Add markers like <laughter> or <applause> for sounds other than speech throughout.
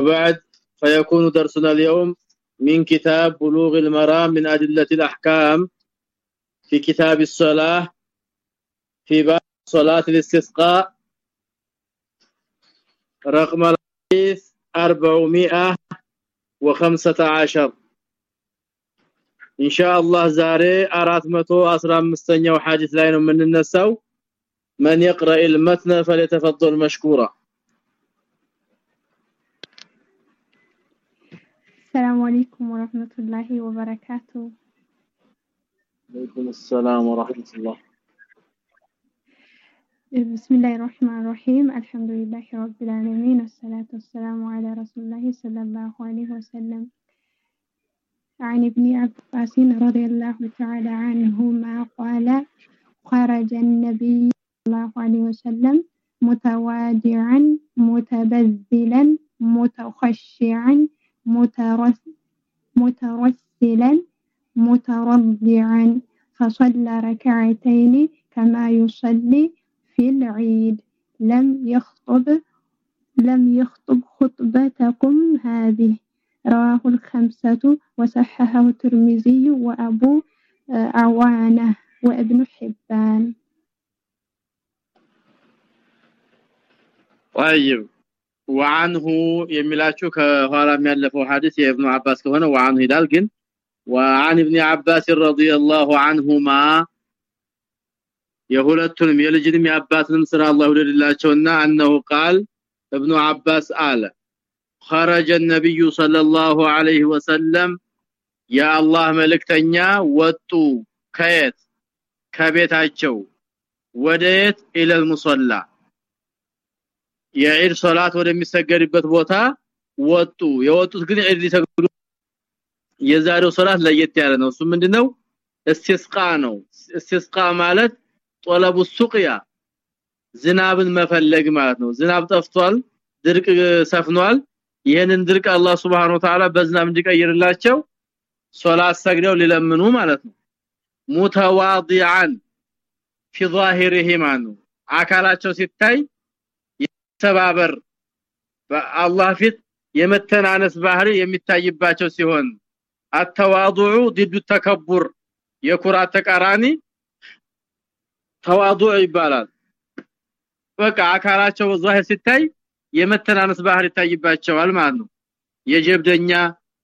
وبعد فيكون درسنا اليوم من كتاب بلوغ المرام من أدلة الأحكام في كتاب الصلاة في باب صلاة الاستسقاء رقم الحديث 415 إن شاء الله زاري 415ኛው ሐዲስ ላይ ነው የምንነሳው من يقرأ المتن فليتفضل مشكورا السلام عليكم ورحمة الله وبركاته. عليكم السلام ورحمة الله. بسم الله الرحمن الرحيم. الحمد لله رب العالمين والصلاة والسلام على رسول الله صلى الله عليه وسلم. عن ابن عباس رضي الله تعالى عنهما قال خرج النبي صلى الله عليه وسلم متواضعا متبذلا متخشعا مترسلا مترضعا فصلى ركعتين كما يصلي في العيد. لم يخطب لم يخطب خطبتكم هذه. رواه الخمسة وصححه الترمذي وأبو عوانة وابن حبان. طيب. وعنه የሚላችሁ ከኋላ የሚያለፈው ሐዲስ የኢብኑ አባስ ከሆነ وعنه ይላል ግን وعن ابن عباس رضي الله عنهما የሁለቱንም የልጅንም የአባትንም ስራ አላህ ይወደድላቸውና انه قال ابن عباس አለ خرج النبي صلى الله عليه وسلم يا الله መልእክተኛ ወጡ ከየት ከቤታቸው ወደየት ኢለ المصلى የዒድ ሶላት ወደሚሰገድበት ቦታ ወጡ የወጡት ግን ዒድ ሊሰግዱ የዛሬው ሶላት ለየት ያለ ነው እሱ ምንድነው እስቲስቃ ነው እስቲስቃ ማለት ጦለቡ ሱቅያ ዝናብን መፈለግ ማለት ነው ዝናብ ጠፍቷል ድርቅ ሰፍኗል ይሄንን ድርቅ አላህ Subhanahu Wa Ta'ala በዝናብ እንዲቀይርላቸው ሶላት ሰግደው ሊለምኑ ማለት ነው ሙተዋዲዓን في ظاهره ማኑ አካላቸው ሲታይ ተባበር በአላህ ፊት የመተናነስ ባህሪ የሚታይባቸው ሲሆን አተዋዱዑ ዲዱ ተከቡር የኩራት ተቃራኒ ተዋዱዕ ይባላል። በቃ አካላቸው ዛሂር ሲታይ የመተናነስ ባህሪ ይታይባቸዋል ማለት ነው። የጀብደኛ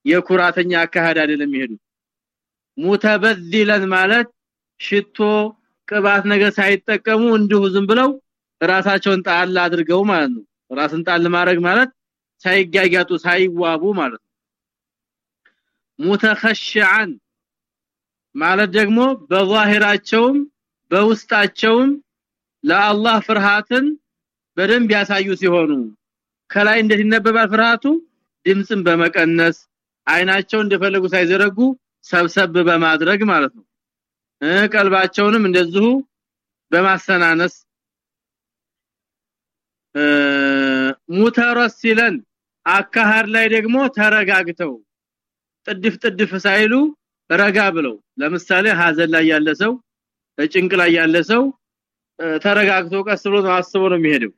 የኩራተኛ አካሄድ አይደለም ይሄዱ ሙተበذለን ማለት ሽቶ ቅባት ነገር ሳይጠቀሙ እንዲሁ ዝም ብለው ራሳቸውን ጣል አድርገው ማለት ነው። ራስን ጣል ማድረግ ማለት ሳይጋጋጡ ሳይዋቡ ማለት ነው። ሙተኸሽዓን ማለት ደግሞ በዛሂራቸውም በውስጣቸውም ለአላህ ፍርሃትን በደንብ ያሳዩ ሲሆኑ ከላይ እንዴት ይነበባል ፍርሃቱ? ድምጽን በመቀነስ አይናቸው እንደፈለጉ ሳይዘረጉ ሰብሰብ በማድረግ ማለት ነው። ቀልባቸውንም እንደዚሁ በማሰናነስ ሙተረሲለን አካሃር ላይ ደግሞ ተረጋግተው ጥድፍ ጥድፍ ሳይሉ ረጋ ብለው ለምሳሌ ሀዘን ላይ ያለ ሰው ጭንቅ ላይ ያለ ሰው ተረጋግቶ ቀስ ብሎ አስቦ ነው የሚሄደው።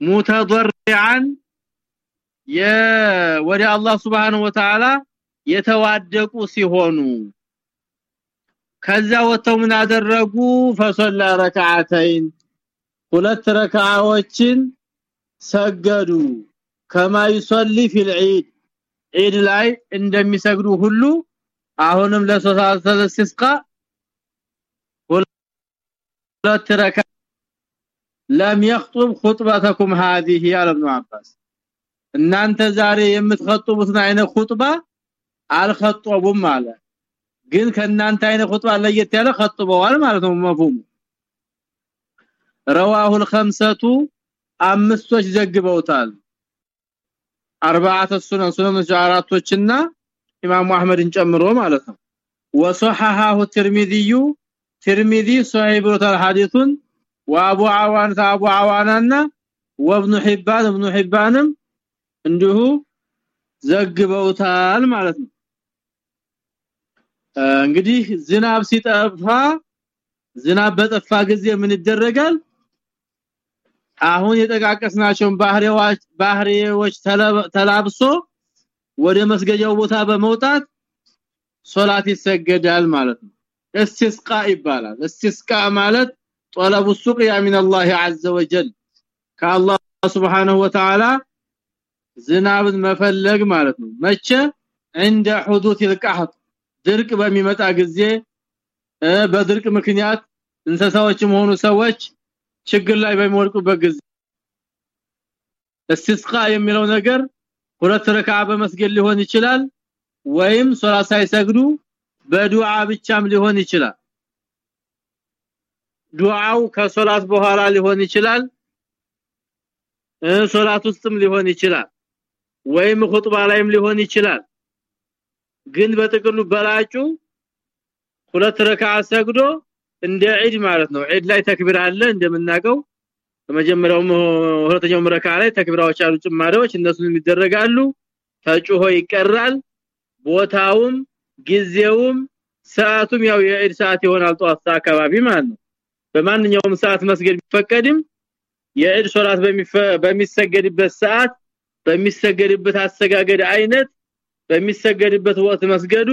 ሙተضرعን ወደ አላህ Subhanahu Wa Ta'ala የተዋደቁ ሲሆኑ ከዛ ወጥተው ምን አደረጉ? ፈሰላ ረካዓተይን ሁለት ረካዓዎችን ሰገዱ። ከማይሰሊ ፊል ዒድ ዒድ ላይ እንደሚሰግዱ ሁሉ አሁንም ለሶላተል ኢስቲስቃ ሁለት ረካ لم يخطب خطبتكم هذه يا ابن عباس እናንተ ዛሬ የምትخطቡትን አይነት ኹጥባ አልخطቡም አለ። ግን ከእናንተ አይነት ኹጥባ ለየት ያለ ኸጥበዋል ማለት ነው። መفهوم رواه الخمسه አምስቶች ዘግበውታል። አርባዓተ ሱነን ሱነን ጃራቶችና ኢማሙ አህመድን ጨምሮ ማለት ነው። وصححه الترمذي ترمذي صحيح الحديث وابو عوان ابو عوانና وابن حبان ابن حبانም እንዲሁ ዘግበውታል ማለት ነው። እንግዲህ ዝናብ ሲጠፋ ዝናብ በጠፋ ጊዜ ምን ይደረጋል? አሁን የጠቃቀስናቸውን ባህሪዎች ባህሪዎች ተላብሶ ወደ መስገጃው ቦታ በመውጣት ሶላት ይሰገዳል ማለት ነው እስቲስቃ ይባላል እስቲስቃ ማለት طلب السقيا من الله عز وجل ከአላህ Subhanahu Wa Ta'ala ዝናብን መፈለግ ማለት ነው መቼ عند حدوث القحط ድርቅ በሚመጣ ጊዜ በድርቅ ምክንያት እንስሳዎችም ሆኑ ሰዎች ችግር ላይ በሚወድቁበት ጊዜ። እስቲስቃ የሚለው ነገር ሁለት ረካ በመስገድ ሊሆን ይችላል ወይም ሶላት ሳይሰግዱ በዱዓ ብቻም ሊሆን ይችላል። ዱዓው ከሶላት በኋላ ሊሆን ይችላል ሶላት ውስጥም ሊሆን ይችላል ወይም ኹጥባ ላይም ሊሆን ይችላል። ግን በጥቅሉ በላጩ ሁለት ረካዓ ሰግዶ እንደ ዒድ ማለት ነው። ዒድ ላይ ተክቢር አለ እንደምናቀው በመጀመሪያው ሁለተኛው ረካዓ ላይ ተክቢራዎች አሉ ጭማሪዎች እነሱን ይደረጋሉ። ተጩሆ ይቀራል። ቦታውም ጊዜውም ሰዓቱም ያው የዒድ ሰዓት ይሆናል ጧት አካባቢ ማለት ነው። በማንኛውም ሰዓት መስገድ ቢፈቀድም የዒድ ሶላት በሚሰገድበት ሰዓት በሚሰገድበት አሰጋገድ አይነት በሚሰገድበት ወቅት መስገዱ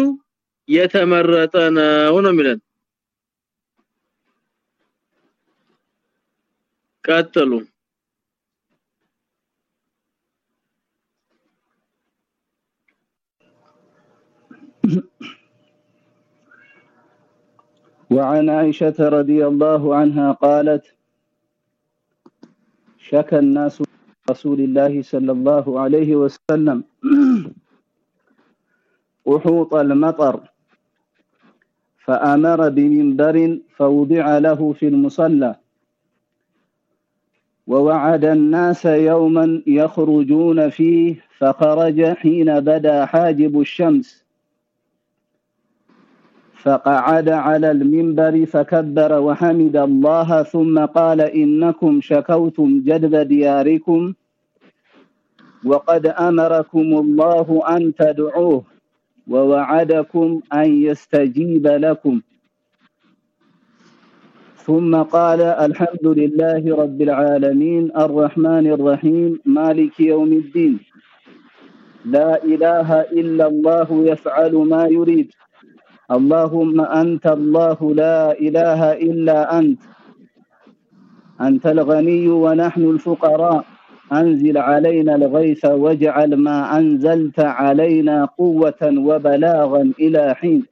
የተመረጠ ነው ነው የሚለን قاتلوا وعن عائشة رضي الله عنها قالت شكى الناس رسول الله صلى الله عليه وسلم أحوط المطر فأمر بمنبر فوضع له في المصلى. ووعد الناس يوما يخرجون فيه فخرج حين بدا حاجب الشمس. فقعد على المنبر فكبر وحمد الله ثم قال إنكم شكوتم جدب دياركم وقد أمركم الله أن تدعوه ووعدكم أن يستجيب لكم. ثم قال الحمد لله رب العالمين الرحمن الرحيم مالك يوم الدين. لا إله إلا الله يفعل ما يريد. اللهم أنت الله لا إله إلا أنت. أنت الغني ونحن الفقراء. أنزل علينا الغيث واجعل ما أنزلت علينا قوة وبلاغا إلى حين.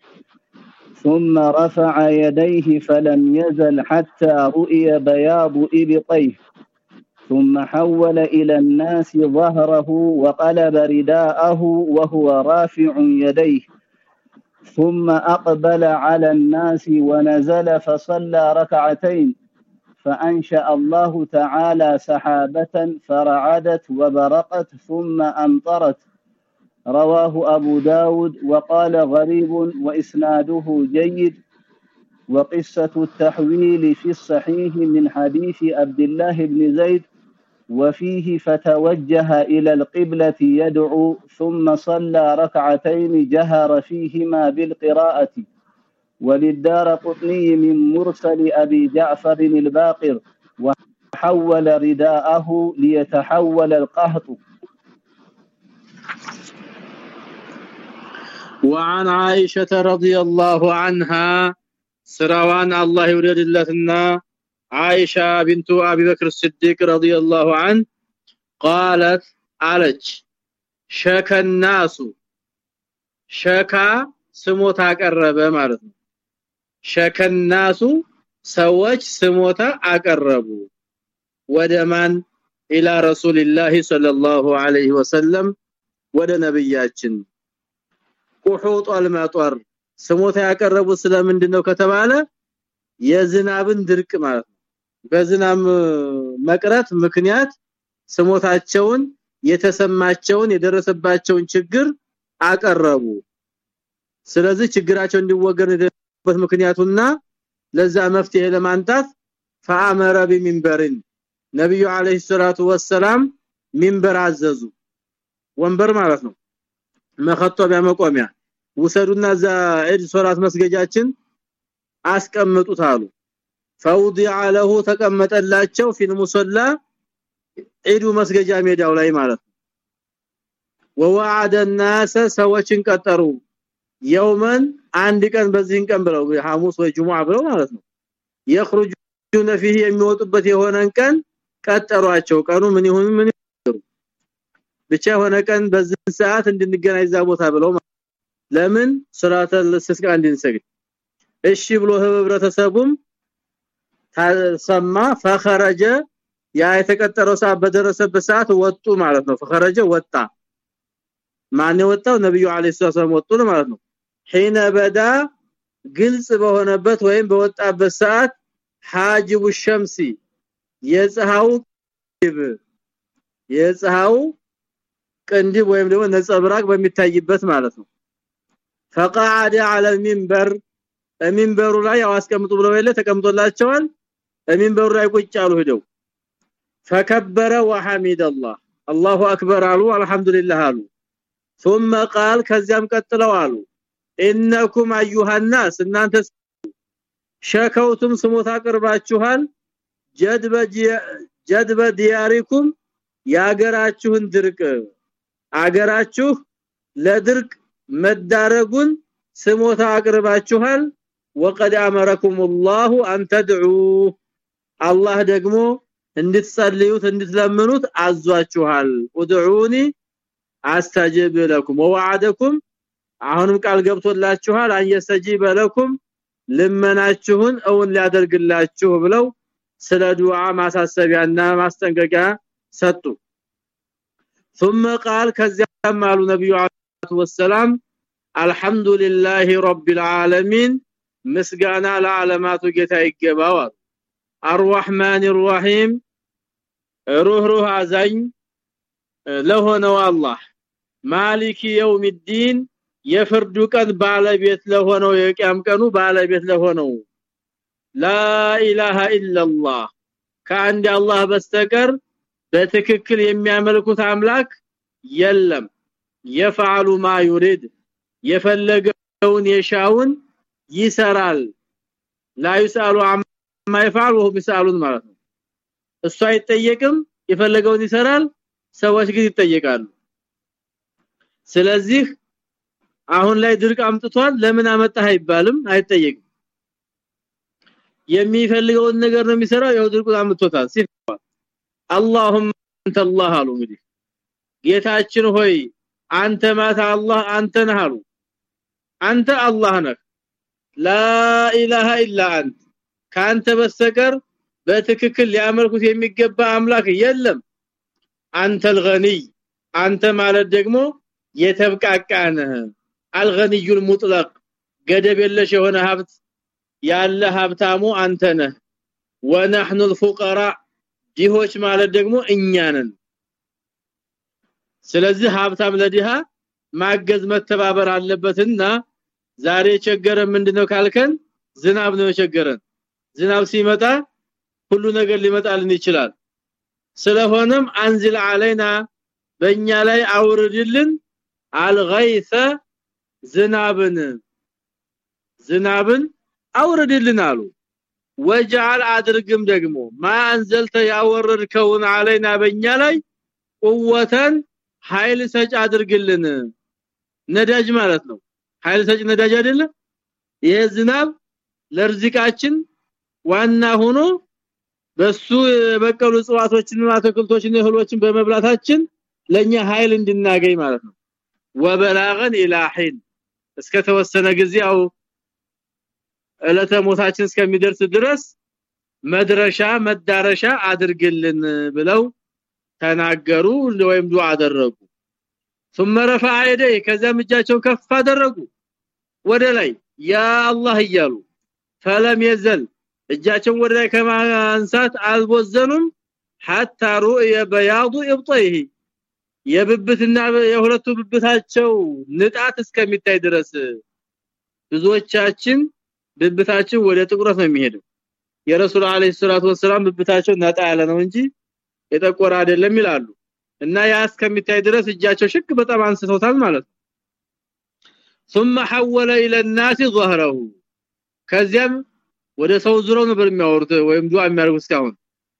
ثم رفع يديه فلم يزل حتى رؤي بياض إبطيه ثم حول إلى الناس ظهره وقلب رداءه وهو رافع يديه. ثم أقبل على الناس ونزل فصلى ركعتين. فأنشأ الله تعالى سحابة فرعدت وبرقت ثم أمطرت. رواه أبو داود وقال غريب وإسناده جيد وقصة التحويل في الصحيح من حديث عبد الله بن زيد وفيه فتوجه إلى القبلة يدعو ثم صلى ركعتين جهر فيهما بالقراءة وللدار قطني من مرسل أبي جعفر الباقر وحول رداءه ليتحول القهط وعن عائشة رضي الله عنها سروان الله يريد لنا عائشة بنت أبي بكر الصديق رضي الله عنه قالت علج شك الناس شكا ስሞታ አቀረበ ማለት ነው ሸከናሱ ሰዎች ስሞታ አቀረቡ ወደ ማን ኢላ ረሱልላህ ሰለላሁ ዐለይሂ ወሰለም ወደ ነብያችን ቁሑጥ አልመጠር ስሞታ ያቀረቡ ስለምንድነው ከተባለ የዝናብን ድርቅ ማለት ነው። በዝናብ መቅረት ምክንያት ስሞታቸውን የተሰማቸውን የደረሰባቸውን ችግር አቀረቡ። ስለዚህ ችግራቸው እንዲወገድበት ምክንያቱና ለዛ መፍትሄ ለማንጣት ፈአመረ ቢሚንበርን ነብዩ አለይሂ ሰላቱ ወሰለም ሚንበር አዘዙ። ወንበር ማለት ነው መኸጦቢያ መቆሚያ ውሰዱና ዛ ዒድ ሶላት መስገጃችን አስቀምጡት አሉ ፈውዲዐ ለሁ ተቀመጠላቸው ፊል ሙሰላ ዒዱ መስገጃ ሜዳው ላይ ማለት ነው ወዋዓደ الناس ሰዎችን ቀጠሩ የውመን አንድ ቀን በዚህን ቀን ብለው ሐሙስ ወይ ጁሙዓ ብለው ማለት ነው يخرجون فيه የሚወጡበት የሆነን ቀን ቀጠሯቸው ቀኑ ምን ይሁን ምን ብቻ የሆነ ቀን በዚህ ሰዓት እንድንገናኝ እዛ ቦታ ብለው ለምን? ሶላተ ለስስቃ እንድንሰግድ። እሺ ብሎ ህብረተሰቡም ተሰማ። فخرج ያ የተቀጠረው ሰዓት በደረሰበት ሰዓት ወጡ ማለት ነው። فخرج ወጣ። ማን ወጣው ነብዩ አለይሂ ሰላም ወጡ ማለት ነው። حين بدا ግልጽ በሆነበት ወይም በወጣበት ሰዓት حاجب الشمس የፀሐው የፀሐው ቅንድብ ወይም ደግሞ ነጸብራቅ በሚታይበት ማለት ነው። فقعد على المنبر ሚንበሩ ላይ ያው አስቀምጡ ብለው የለ ተቀምጦላቸዋል። ሚንበሩ ላይ ቁጭ አሉ ሄደው። فكبر وحمد الله الله اكبر አሉ አልহামዱሊላህ አሉ። ثم قال ከዚያም ቀጥለው አሉ። انكم ايها الناس እናንተ ሸከውቱም ስሞታ አቅርባችኋል ጀድበ ጀድበ ዲያሪኩም ያገራችሁን ድርቅ አገራችሁ ለድርቅ መዳረጉን ስሞታ አቅርባችኋል ወቀድ አመረኩም الله ان تدعوا አላህ ደግሞ እንድትጸልዩት እንድትለምኑት አዟችኋል ኡድዑኒ አስተጅብ ለኩም ወወዓደኩም አሁንም ቃል ገብቶላችኋል አንየስተጂበ ለኩም ልመናችሁን እውን ሊያደርግላችሁ ብለው ስለ ዱዓ ማሳሰቢያና ማስጠንቀቂያ ሰጡ ثم قال كذب مع النبي عليه والسلام الحمد لله رب العالمين ምስጋና ለዓለማቱ ጌታ ይገባው አርዋህማን ሩሂም ሩህ ሩህ አዛኝ ለሆነው አላህ። ማሊክ የውምዲን የፍርዱ ቀን ባለቤት ለሆነው የቂያም ቀኑ ባለቤት ለሆነው። لا اله الا الله ከአንድ አላህ በስተቀር በትክክል የሚያመልኩት አምላክ የለም። የፈዓሉ ማ ዩሪድ የፈለገውን የሻውን ይሰራል። ላ ይሳሉ አማ ይፈዓል ወሁ ይሳሉን ማለት ነው። እሱ አይጠየቅም የፈለገውን ይሰራል ሰዎች ግን ይጠየቃሉ። ስለዚህ አሁን ላይ ድርቅ አምጥቷል ለምን አመጣህ አይባልም አይጠየቅም። የሚፈልገውን ነገር ነው የሚሰራው ያው ድርቁ አምጥቶታል اللهم انت الله አሉ እንግዲህ ጌታችን ሆይ አንተ ማታ አላህ አንተ ነህ አሉ አንተ አላህ ነህ ላ ኢላሃ ኢላ አንተ ካንተ በስተቀር በትክክል ሊያመልኩት የሚገባ አምላክ የለም አንተ الغني አንተ ማለት ደግሞ የተብቃቃነህ አልገኒዩል ሙጥለቅ ገደብ የለሽ የሆነ ሀብት ያለ ሀብታሙ አንተ ነህ ወነህኑ الفقراء ዲሆች ማለት ደግሞ እኛ ነን። ስለዚህ ሀብታም ለዲሃ ማገዝ መተባበር አለበትና ዛሬ ቸገረ ምንድነው ካልከን ዝናብ ነው የቸገረን። ዝናብ ሲመጣ ሁሉ ነገር ሊመጣልን ይችላል። ስለሆነም አንዝል አለይና በእኛ ላይ አውርድልን አልገይሰ ዝናብን። ዝናብን አውርድልን አሉ ወጃል አድርግም ደግሞ ማንዘልተ ያወረድከውን አለይና በእኛ ላይ ቁወተን ኃይል ሰጭ አድርግልን። ነዳጅ ማለት ነው። ኃይል ሰጭ ነዳጅ አይደለ? ይሄ ዝናብ ዋና ሆኖ በሱ የበቀሉ ጽዋቶችንና አትክልቶችን እህሎችን በመብላታችን ለኛ ኃይል እንድናገኝ ማለት ነው። ወበላገን ኢላሂን። እስከ ተወሰነ ጊዜው እለተ ሞታችን እስከሚደርስ ድረስ መድረሻ መዳረሻ አድርግልን ብለው ተናገሩ ወይም ዱዓ አደረጉ ثم رفع يديه ከዛም እጃቸው ከፍ አደረጉ ወደ ላይ ያ አላህ እያሉ ፈለም የዘል እጃቸውን ወደ ላይ ከማንሳት አልቦዘኑም حتى رؤي بياض ابطيه የብብትና የሁለቱ ብብታቸው ንጣት እስከሚታይ ድረስ ብዙዎቻችን ብብታችን ወደ ጥቁረት ነው የሚሄደው የረሱል አለይሂ ሰላቱ ወሰለም ብብታቸው ነጣ ያለ ነው እንጂ የጠቆረ አይደለም ይላሉ እና ያ እስከሚታይ ድረስ እጃቸው ሽክ በጣም አንስተውታል ማለት ነው ثم حول الى الناس ظهره ከዚያም ወደ ሰው ዙረው ነበር የሚያወሩት ወይም ዱዓ የሚያደርጉት እስካሁን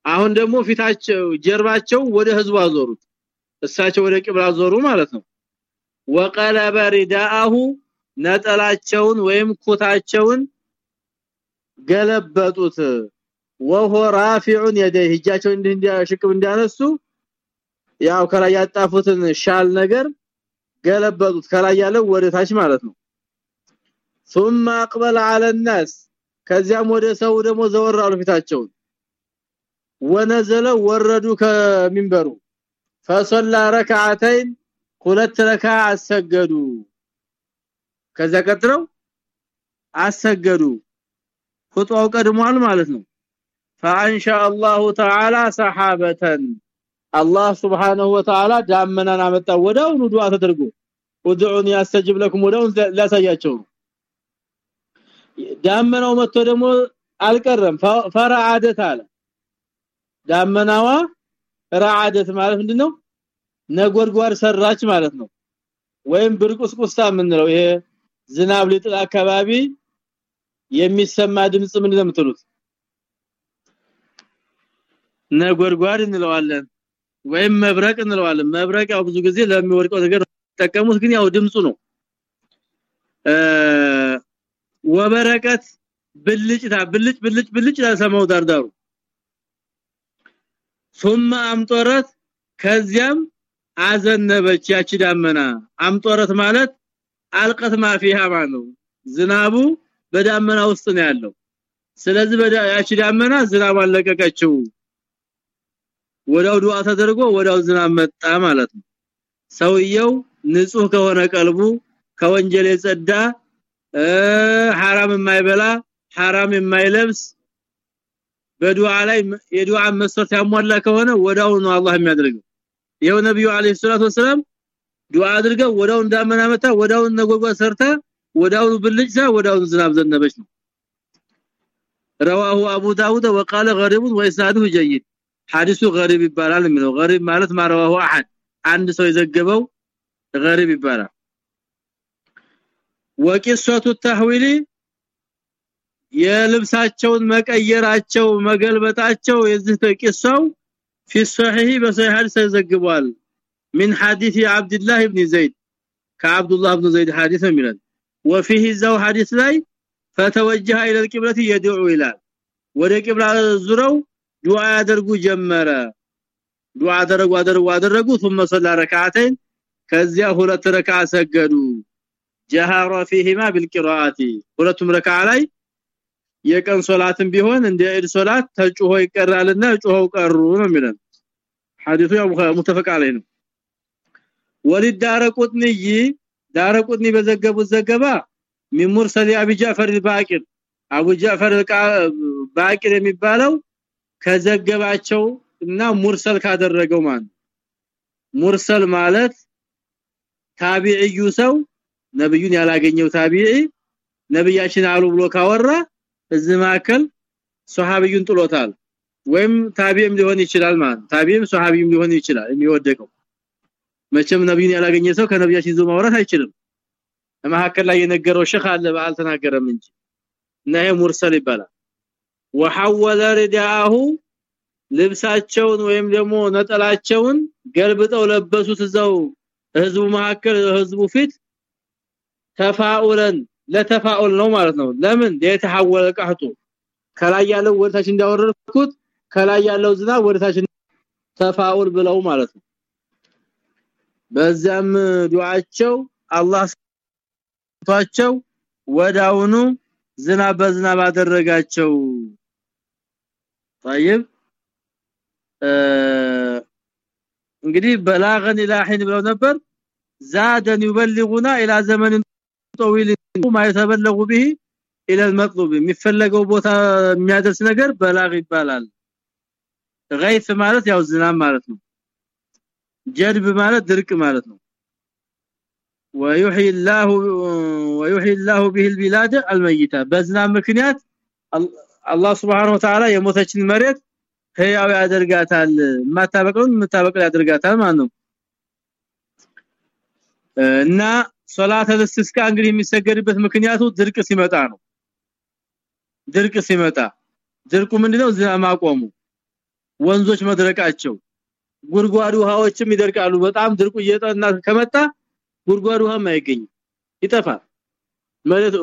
አሁን ደግሞ ፊታቸው ጀርባቸው ወደ ህዝቡ አዞሩት እሳቸው ወደ ቂብላ አዞሩ ማለት ነው ወቀለበ ሪዳአሁ ነጠላቸውን ወይም ኩታቸውን ገለበጡት ወሆ ራፊዑን يديه እጃቸው እንዲህ እንዲያሽቅብ እንዲያነሱ ያው ከላይ ያጣፉትን ሻል ነገር ገለበጡት ከላይ ያለው ወደ ታች ማለት ነው ثم اقبل على الناس ከዚያም ወደ ሰው ደግሞ ዘወር አሉ ፊታቸውን ወነዘለ ወረዱ ከሚንበሩ فصلى ركعتين ሁለት ረካ አሰገዱ ከዛ ቀጥለው አሰገዱ ኹጥባው ቀድሟል ማለት ነው فانشا الله تعالى سحابه الله سبحانه وتعالى ዳመናን አመጣ ወዳውኑ ዱዓ ተደርጎ ودعوني استجب لكم ወዳውን ላሳያቸው ዳመናው መጥቶ ደግሞ አልቀረም ፈራዓደት አለ ዳመናዋ ረዓደት ማለት ምንድነው ነጎድጓድ ሰራች ማለት ነው ወይም ብርቁስቁስታ የምንለው ይሄ ዝናብ ሊጥል አካባቢ የሚሰማ ድምጽ ምንድነው የምትሉት? ነጎድጓድ እንለዋለን ወይም መብረቅ እንለዋለን። መብረቅ ያው ብዙ ጊዜ ለሚወድቀው ነገር ተጠቀሙት ግን ያው ድምጹ ነው። ወበረቀት ብልጭታ ብልጭ ብልጭ ብልጭ ለሰማው ዳርዳሩ ثم አምጦረት ከዚያም አዘነበች ያቺ ዳመና። አምጦረት ማለት አልቀት ማፊሃ ማለት ነው ዝናቡ በዳመና ውስጥ ነው ያለው። ስለዚህ ያቺ ዳመና ዝናብ አለቀቀችው። ወዳው ዱዓ ተደርጎ ወዳው ዝናብ መጣ ማለት ነው። ሰውየው ንጹህ ከሆነ ቀልቡ ከወንጀል የጸዳ ሐራም የማይበላ ሐራም የማይለብስ በዱዓ ላይ የዱዓ መስፈርት ያሟላ ከሆነ ወዳው ነው አላህ የሚያደርገው። ይሄው ነብዩ አለይሂ ሰላቱ ወሰለም ዱዓ አድርገው ወዳው እንዳመና መጣ ወዳው ነጎጓ ሰርታ ወዳው ብልጭታ ወዳው ዝናብ ዘነበች ነው رواه ابو داود وقال غريب واسناده جيد حديث غريب ይባላል የሚለው غريب ማለት ማረዋሁ አሐድ አንድ ሰው የዘገበው غريب ይባላል ወቂሶቱ ተህዊሊ የልብሳቸውን መቀየራቸው መገልበጣቸው የዚህ ተቂሳው في الصحيح بصحيح حديث ተዘግቧል من حديث عبد الله بن زيد كعبد الله بن زيد حديث من وفيه ذو حديث ላይ فتوجه الى القبلة يدعو الى ወደ ቂብላ ዙረው ዱዓ ያደርጉ ጀመረ ዱዓ አደረጉ አደረጉ አደረጉ ثم صلى ركعتين ከዚያ ሁለት ረካ ሰገዱ جهر فيهما بالقراءه ሁለቱም ረካ ላይ የቀን ሶላትም ቢሆን እንደ ኢድ ሶላት ተጭሆ ይቀራልና ጮኸው ቀሩ ነው የሚለን ሐዲሱ ያው ሙተፈቅ አለይ ነው ወሊድ ዳረቁጥኒ በዘገቡት ዘገባ من مرسل أبي جعفر الباقر የሚባለው ከዘገባቸው እና ሙርሰል ካደረገው ማን ሙርሰል ማለት ታቢዒዩ ሰው ነብዩን ያላገኘው ታቢዒ ነብያችን አሉ ብሎ ካወራ እዚህ ማከል ሱሐቢዩን ጥሎታል። ወይም ታቢዕም ሊሆን ይችላል ማለት ታቢዕም ሱሐቢም ሊሆን ይችላል የሚወደቀው መቼም ነብዩን ያላገኘ ሰው ከነብያችን ይዞ ማውራት አይችልም። መሐከል ላይ የነገረው ሸህ አለ ባልተናገረም እንጂ እና ይሄ ሙርሰል ይባላል። ወሐወለ ሪዳሁ ልብሳቸውን ወይም ደግሞ ነጠላቸውን ገልብጠው ለበሱት እዛው ህዝቡ መሐከል ህዝቡ ፊት ተፋኡለን ለተፋኡል ነው ማለት ነው። ለምን? የተሐወለ ቀህጡ ከላይ ያለው ወርታች እንዳወረድኩት ከላይ ያለው ዝናብ ወርታች ተፋኡል ብለው ማለት ነው በዛም ዱዓቸው አላህ ቷቸው ወዳውኑ ዝናብ በዝናብ አደረጋቸው። طيب እንግዲህ በላغን ኢላሂን ብለው ነበር። زادن يبلغنا الى زمن طويل ما يتبلغ به الى المطلوب የሚፈለገው ቦታ የሚያደርስ ነገር በላግ ይባላል። غيث ማለት ያው ዝናብ ማለት ነው። ጀድብ ማለት ድርቅ ማለት ነው ويحيي الله ويحيي الله به البلاد الميته በዝናብ ምክንያት አላህ Subhanahu Wa Ta'ala የሞተችን መሬት ህያው ያደርጋታል ማታበቀውን መታበቀል ያደርጋታል ማለት ነው እና ሶላተ ልስስካ እንግዲህ የሚሰገድበት ምክንያቱ ድርቅ ሲመጣ ነው ድርቅ ሲመጣ ድርቁ ምንድነው ዝናብ ማቆሙ ወንዞች መድረቃቸው ጉድጓድ ውሃዎችም ይደርቃሉ። በጣም ድርቁ እየጠና ከመጣ ጉድጓድ ውሃም አይገኝም። ይጠፋል። ማለት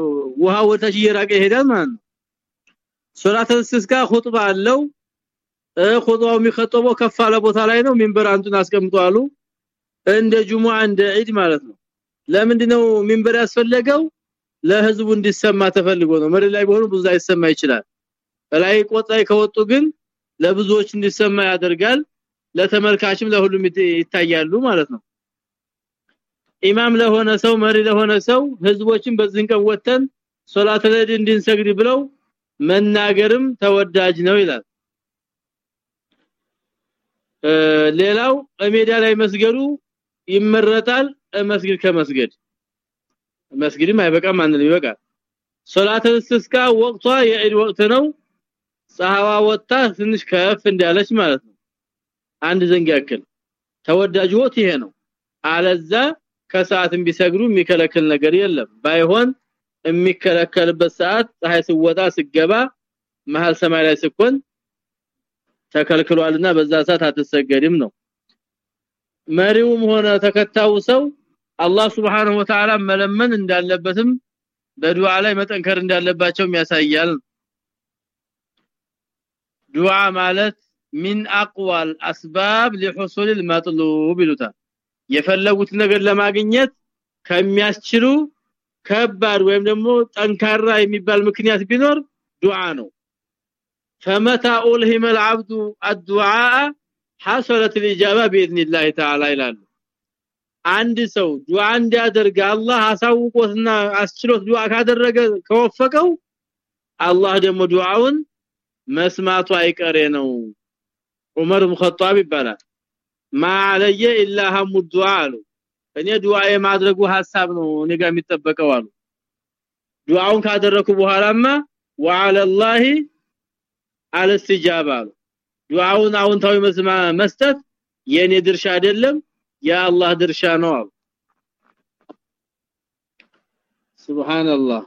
ውሃ ወታች እየራቀ ይሄዳል ማለት ነው። ሶላተ እስቲስቃ ኹጥባ አለው። ኹጥባው የሚخطበው ከፍ አለ ቦታ ላይ ነው። ሚንበር አንቱን አስቀምጧሉ እንደ ጁሙዓ እንደ ዒድ ማለት ነው። ለምንድነው ሚንበር ያስፈለገው? ለህዝቡ እንዲሰማ ተፈልጎ ነው። መሬት ላይ ቢሆኑ ብዙ አይሰማ ይችላል። ላይ ቆጣይ ከወጡ ግን ለብዙዎች እንዲሰማ ያደርጋል ለተመልካችም ለሁሉም ይታያሉ ማለት ነው። ኢማም ለሆነ ሰው መሪ ለሆነ ሰው ህዝቦችን በዚህን ወተን ሶላት ለዲ እንድንሰግድ ብለው መናገርም ተወዳጅ ነው ይላል። ሌላው ሜዳ ላይ መስገዱ ይመረጣል መስጊድ ከመስገድ። መስጊድም አይበቃም ማንንም ይበቃል። ሶላት እስቲስቃ ወቅቷ የዒድ ወቅት ነው። ፀሐዋ ወጣ ትንሽ ከፍ እንዳለች ማለት ነው አንድ ዘንግ ያክል። ተወዳጅ ወቅት ይሄ ነው። አለዛ ከሰዓትም ቢሰግዱ የሚከለክል ነገር የለም። ባይሆን የሚከለከልበት ሰዓት ፀሐይ ሲወጣ ሲገባ መሃል ሰማይ ላይ ሲኮን ተከልክሏልና በዛ ሰዓት አትሰገድም ነው። መሪውም ሆነ ተከታው ሰው አላህ Subhanahu Wa Ta'ala መለመን እንዳለበትም በዱዓ ላይ መጠንከር እንዳለባቸው ያሳያል። ዱዓ ማለት من اقوى الاسباب لحصول المطلوب ይሉታል የፈለጉት ነገር ለማግኘት ከሚያስችሉ ከባድ ወይም ደግሞ ጠንካራ የሚባል ምክንያት ቢኖር ዱዓ ነው فمتى الهم العبد الدعاء حصلت الاجابه باذن الله تعالى ይላሉ አንድ ሰው ዱዓ እንዲያደርግ አላህ አሳውቆትና አስችሎት ዱዓ ካደረገ ከወፈቀው አላህ ደግሞ ዱዓውን መስማቱ አይቀሬ ነው ዑመር ሙኸጣብ ይባላል ማ አለየ ኢላ ሐሙ ዱዓ አሉ እኔ ዱዓ የማድረጉ ሐሳብ ነው እኔ ጋር የሚጠበቀው አሉ ዱዓውን ካደረኩ በኋላማ ወዓለ الله على استجابه ዱዓውን አውንታዊ መስጠት የኔ ድርሻ አይደለም የአላህ ድርሻ ነው አሉ ሱብሃንአላህ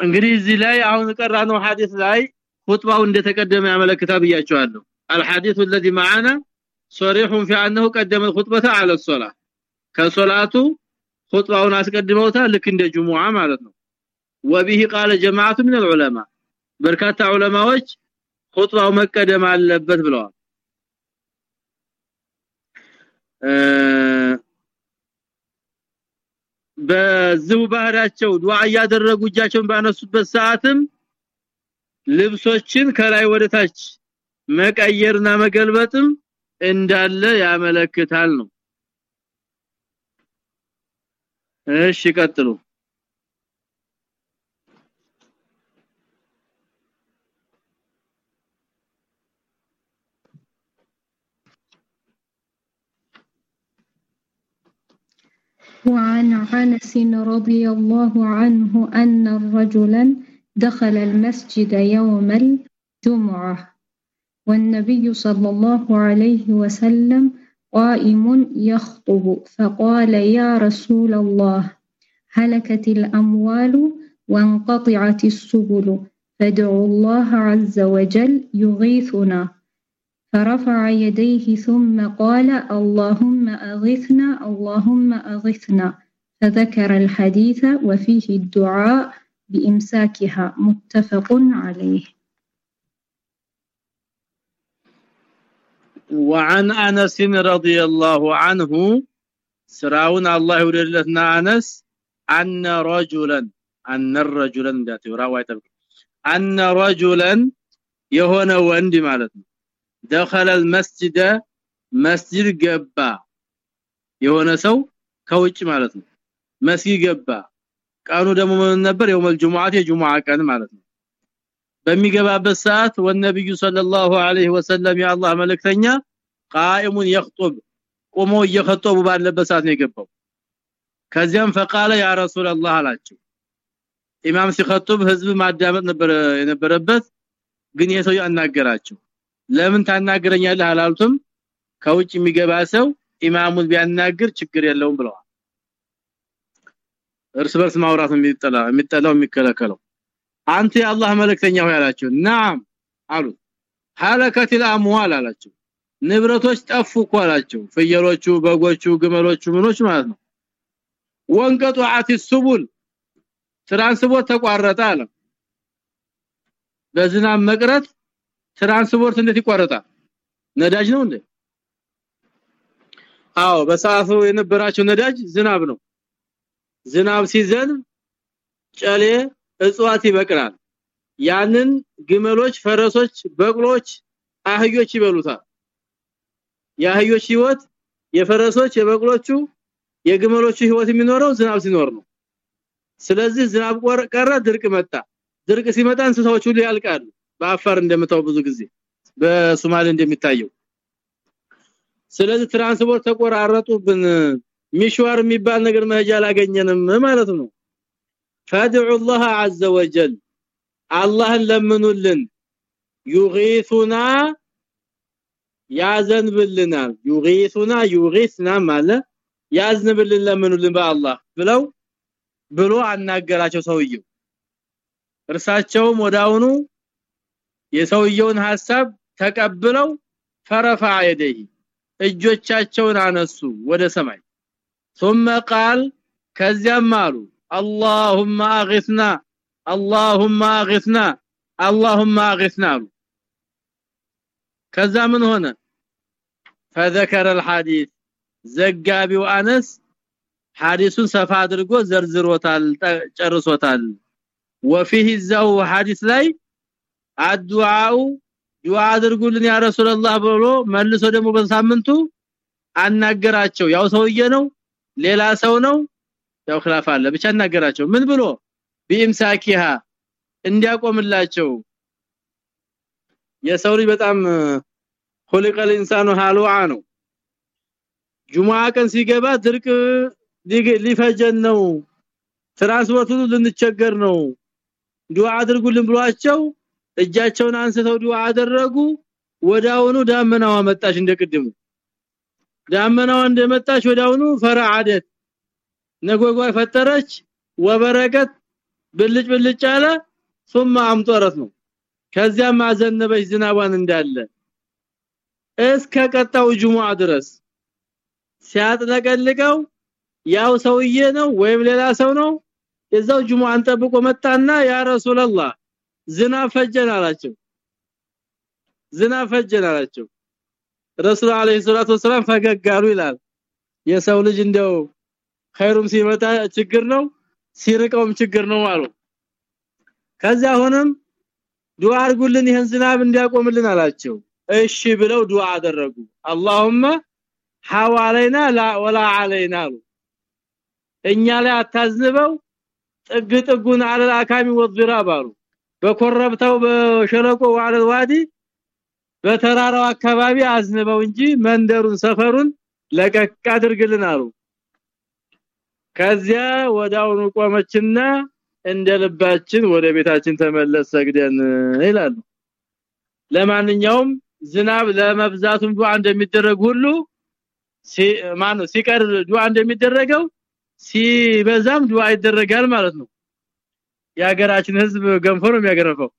እንግዲህ እዚህ ላይ አሁን ቀራነው ሐዲስ ላይ ኹጥባው እንደተቀደመ ያመለክታል ብያቸዋለሁ الحديث الذي معنا صريح في انه قدم الخطبه على الصلاه ከሶላቱ ኹጥባውን አስቀድመውታል ልክ እንደ ጁሙዓ ማለት ነው وبه قال جماعه من العلماء በርካታ ዑለማዎች ኹጥባው መቀደም አለበት ብለዋል በዚሁ ባህሪያቸው ዱዓ እያደረጉ እጃቸውን ባነሱበት ሰዓትም ልብሶችን ከላይ ወደ ታች መቀየርና መገልበጥም እንዳለ ያመለክታል ነው። እሺ ቀጥሉ وعن عنس رضي الله عنه أن رجلا دخل المسجد يوم الجمعة والنبي صلى الله عليه وسلم قائم يخطب فقال يا رسول الله هلكت الأموال وانقطعت السبل فادعوا الله عز وجل يغيثنا. فرفع يديه ثم قال اللهم أغثنا اللهم أغثنا. فذكر الحديث وفيه الدعاء بإمساكها متفق عليه. وعن أنس رضي الله عنه سراون الله يرلتنا أنس أن رجلا أن الرجلا ذاتي رواية أن رجلا يهون وندي مالتنا. دخل المسجد መስጂድ ገባ። የሆነ ሰው ከውጭ ማለት ነው። መስጊድ ገባ። ቀኑ ደግሞ ነበር? የውመል ጁማዓት የጁማዓ ቀን ማለት ነው። በሚገባበት ሰዓት ወነብዩ ሰለላሁ ዐለይሂ ወሰለም ያአላህ መልእክተኛ قائሙን يخطب ቆሞ እየخطቡ ባለበት ሰዓት ነው የገባው። ከዚያም فقال يا رسول الله አላቸው። ኢማም ሲخطب ህዝብ ማዳመጥ ነበር የነበረበት ግን የሰው ያናገራቸው ለምን ታናገረኛለህ አላልቱም ከውጭ የሚገባ ሰው ኢማሙን ቢያናግር ችግር የለውም ብለዋል እርስ በርስ ማውራት የሚጠላ የሚጠላው የሚከለከለው አንተ የአላህ መልእክተኛ ሆይ አላቸው ናም አሉ ሐለከት الاموال አላቸው ንብረቶች ጠፉ እኮ አላቸው ፍየሎቹ በጎቹ ግመሎቹ ምኖች ማለት ነው ወንቀጧት السبل ትራንስፖርት ተቋረጠ አለ በዝናብ መቅረት ትራንስፖርት እንዴት ይቋረጣል? ነዳጅ ነው እንዴ? አዎ በሰዓቱ የነበራቸው ነዳጅ ዝናብ ነው። ዝናብ ሲዘን ጨሌ እጽዋት ይበቅላል። ያንን ግመሎች ፈረሶች በቅሎች አህዮች ይበሉታል። የአህዮች ህይወት የፈረሶች የበቅሎቹ የግመሎቹ ህይወት የሚኖረው ዝናብ ሲኖር ነው። ስለዚህ ዝናብ ቀረ ድርቅ መጣ። ድርቅ ሲመጣ እንስሳዎቹ ሁሉ ያልቃሉ በአፋር እንደምታው ብዙ ጊዜ በሶማሌ እንደሚታየው ስለዚህ ትራንስፖርት ተቆራረጡብን ሚሽዋር የሚባል ነገር መሄጃ አላገኘንም ማለት ነው فادعوا الله عز وجل አላህን ለምኑልን يغيثنا ያዘንብልናል يغيثنا يغيثنا ማለት ያዝንብልን ለምኑልን በአላህ ብለው ብሎ አናገራቸው ሰውየው እርሳቸውም ወዳውኑ የሰውየውን ሐሳብ ተቀብለው ፈረፋ يديه እጆቻቸውን አነሱ ወደ ሰማይ ثم قال ከዚያም አሉ اللهم اغثنا اللهم اغثنا اللهم اغثنا ከዛ ምን ሆነ فذكر الحديث ዘጋቢው አነስ ሐዲሱን ሰፋ አድርጎ ዘርዝሮታል ጨርሶታል وفيه الزو حديث ላይ አዱዓው ዱአ አድርጉልን ያ ረሱላህ ብሎ መልሶ ደግሞ በሳምንቱ አናገራቸው። ያው ሰውዬ ነው ሌላ ሰው ነው። ያው ኺላፍ አለ ብቻ አናገራቸው። ምን ብሎ? ቢምሳኪሃ እንዲያቆምላቸው። የሰው ልጅ በጣም ኹሊቀል ኢንሳኑ ሀሉዓ ነው። ጁማአ ቀን ሲገባ ድርቅ ሊፈጀን ነው። ትራንስፖርቱ ልንቸገር ነው። ዱዓ አድርጉልን ብሏቸው እጃቸውን አንስተው ዱዓ አደረጉ። ወዳውኑ ዳመናዋ መጣች እንደቅድሙ ዳመናዋ እንደመጣች ወዳውኑ ፈራዓደት ነጎጓይ ፈጠረች። ወበረከት ብልጭ ብልጭ አለ። ثم አምጦረት ነው። ከዚያም አዘነበች ዝናቧን እንዳለ። እስከ ቀጣው ጁሙአ ድረስ ሲያጥለቀልቀው ያው ሰውዬ ነው ወይም ሌላ ሰው ነው? እዛው ጁሙአን ጠብቆ መጣና ያ ረሱላህ ዝናብ ፈጀን አላቸው። ዝናብ ፈጀን አላቸው። ረሱል አለይሂ ሰላቱ ወሰለም ፈገጋሉ ይላል። የሰው ልጅ እንደው ኸይሩም ሲመጣ ችግር ነው ሲርቀውም ችግር ነው አሉ። ከዛ አሁንም ዱዓ አድርጉልን ይሄን ዝናብ እንዲያቆምልን አላቸው። እሺ ብለው ዱዓ አደረጉ። ሐዋለይና ላ ወላ አለይና አሉ። እኛ ላይ አታዝንበው ጥግ ጥጉን አለል አካሚ ወድራብ አሉ በኮረብታው በሸለቆ ዋለ ዋዲ በተራራው አካባቢ አዝንበው እንጂ መንደሩን ሰፈሩን ለቀቅ አድርግልን አሉ። ከዚያ ወዳውኑ ቆመችና እንደ ልባችን ወደ ቤታችን ተመለስ ሰግደን ይላሉ። ለማንኛውም ዝናብ ለመብዛቱም ዱዓ እንደሚደረግ ሁሉ ሲቀር ዱዓ እንደሚደረገው ሲበዛም ዱዓ ይደረጋል ማለት ነው የሀገራችን ህዝብ ገንፎ ነው የሚያገነፈው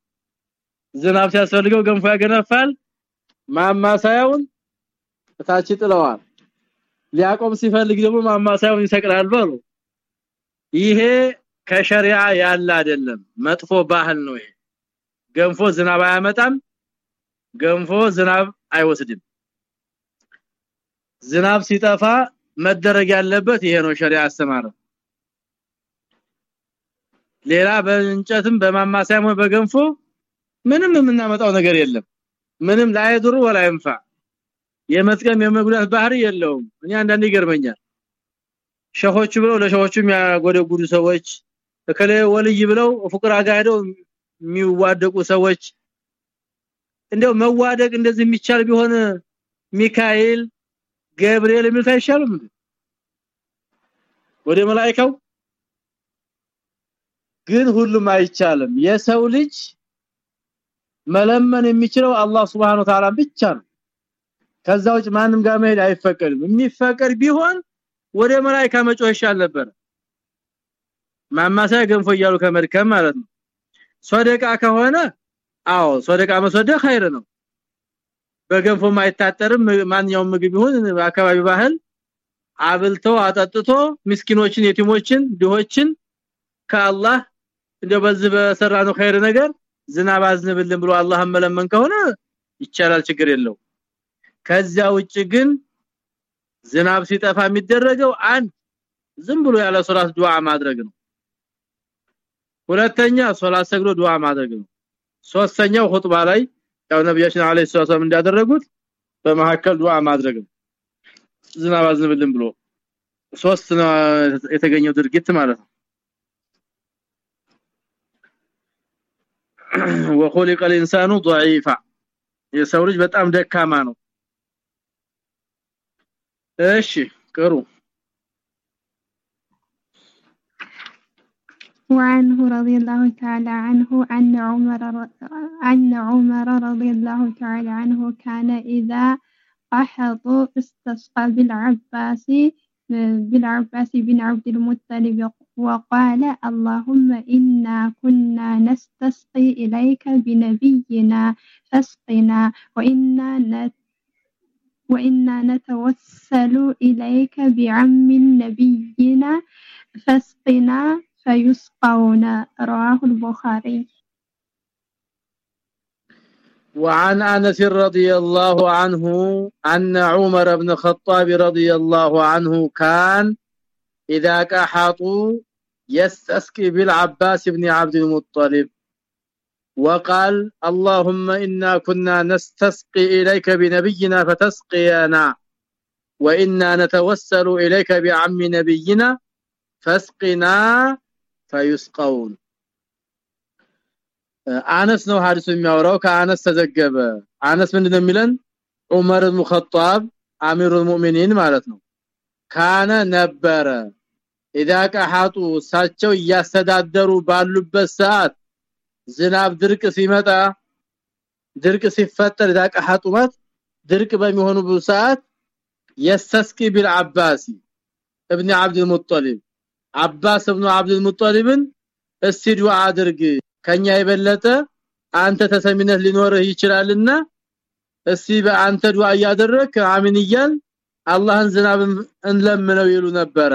ዝናብ ሲያስፈልገው ገንፎ ያገነፋል። ማማሳያውን ታች ጥለዋል። ሊያቆም ሲፈልግ ደግሞ ማማሳያውን ይሰቅላል ባሉ ይሄ ከሸሪዓ ያለ አይደለም። መጥፎ ባህል ነው ይሄ። ገንፎ ዝናብ አያመጣም። ገንፎ ዝናብ አይወስድም። ዝናብ ሲጠፋ መደረግ ያለበት ይሄ ነው ሸሪዓ አስተማረ ሌላ በእንጨትም በማማሳያም በገንፎ ምንም የምናመጣው ነገር የለም። ምንም ላይድሩ ወላ ይንፋ የመጥቀም የመጉዳት ባህሪ የለውም። እኛ አንዳንድ ይገርመኛል። ሸሆቹ ብለው ለሸሆቹ የሚያጎደጉዱ ሰዎች እከለ ወልይ ብለው ፍቅራ ጋር ሄደው የሚዋደቁ ሰዎች እንደው መዋደቅ እንደዚህ የሚቻል ቢሆን ሚካኤል ገብርኤል የሚሉት አይሻልም ወደ መላእክው ግን ሁሉም አይቻልም። የሰው ልጅ መለመን የሚችለው አላህ Subhanahu Ta'ala ብቻ ነው። ከዛ ውጭ ማንም ጋር መሄድ አይፈቀድም። የሚፈቀድ ቢሆን ወደ መላእክት መጮህ ይሻል ነበር። ማማሳ ገንፎ እያሉ ከመድከም ማለት ነው። ሶደቃ ከሆነ አዎ ሶደቃ መስወደቅ ኸይር ነው። በገንፎ ማይታጠርም ማንኛውም ምግብ ይሁን በአካባቢ ባህል አብልቶ አጠጥቶ ምስኪኖችን የቲሞችን ድሆችን ከአላህ እንደው በዚህ በሰራነው ኸይር ነገር ዝናብ አዝንብልን ብሎ አላህ መለመን ከሆነ ይቻላል ችግር የለው ከዛ ውጭ ግን ዝናብ ሲጠፋ የሚደረገው አንድ ዝም ብሎ ያለ ሶላት ዱዓ ማድረግ ነው። ሁለተኛ ሶላት ሰግዶ ዱዓ ማድረግ ነው። ሶስተኛው ኹጥባ ላይ ያው ነብያችን አለይሂ ሰላም እንዳደረጉት በመሐከል ዱዓ ማድረግ ነው። ዝናብ አዝንብልን ብሎ ሶስት የተገኘው ድርጊት ማለት ነው <clears throat> وخلق الانسان ضعيفا የሰው ልጅ በጣም ደካማ ነው እሺ ቅሩ وعنه رضي الله تعالى عنه أن عمر أن عمر رضي الله تعالى عنه كان إذا أحطوا استسقى بالعباس بالعباس بن عبد المطلب وقال اللهم إنا كنا نستسقي إليك بنبينا فاسقنا وإنا نت وإنا نتوسل إليك بعم نبينا فاسقنا فيسقون. رواه البخاري. وعن أنس رضي الله عنه أن عمر بن الخطاب رضي الله عنه كان إذا كحطوا يستسقي بالعباس بن عبد المطلب وقال اللهم إنا كنا نستسقي إليك بنبينا فتسقينا وإنا نتوسل إليك بعم نبينا فاسقنا فيسقون አነስ ነው ሐዲሱ የሚያወራው ከአነስ ተዘገበ አነስ ምንድነው የሚለን ዑመር ኢብኑ ኸጣብ አሚሩል ሙእሚኒን ማለት ነው ካነ ነበረ اذا ቀሐጡ እሳቸው እያስተዳደሩ ባሉበት ሰዓት ዝናብ ድርቅ ሲመጣ ድርቅ ሲፈጠር اذا ቀሐጡት ድርቅ በሚሆኑ ሰዓት يستسقي بالعباس ابن عبد المطلب አባስ ኢብኑ አብዱል ሙጠሊብን እስቲ ዱዓ አድርግ ከኛ የበለጠ አንተ ተሰሚነት ሊኖርህ ይችላልና እስቲ በአንተ ዱዓ እያደረክ አሚን እያል አላህን ዝናብ እንለምነው ይሉ ነበረ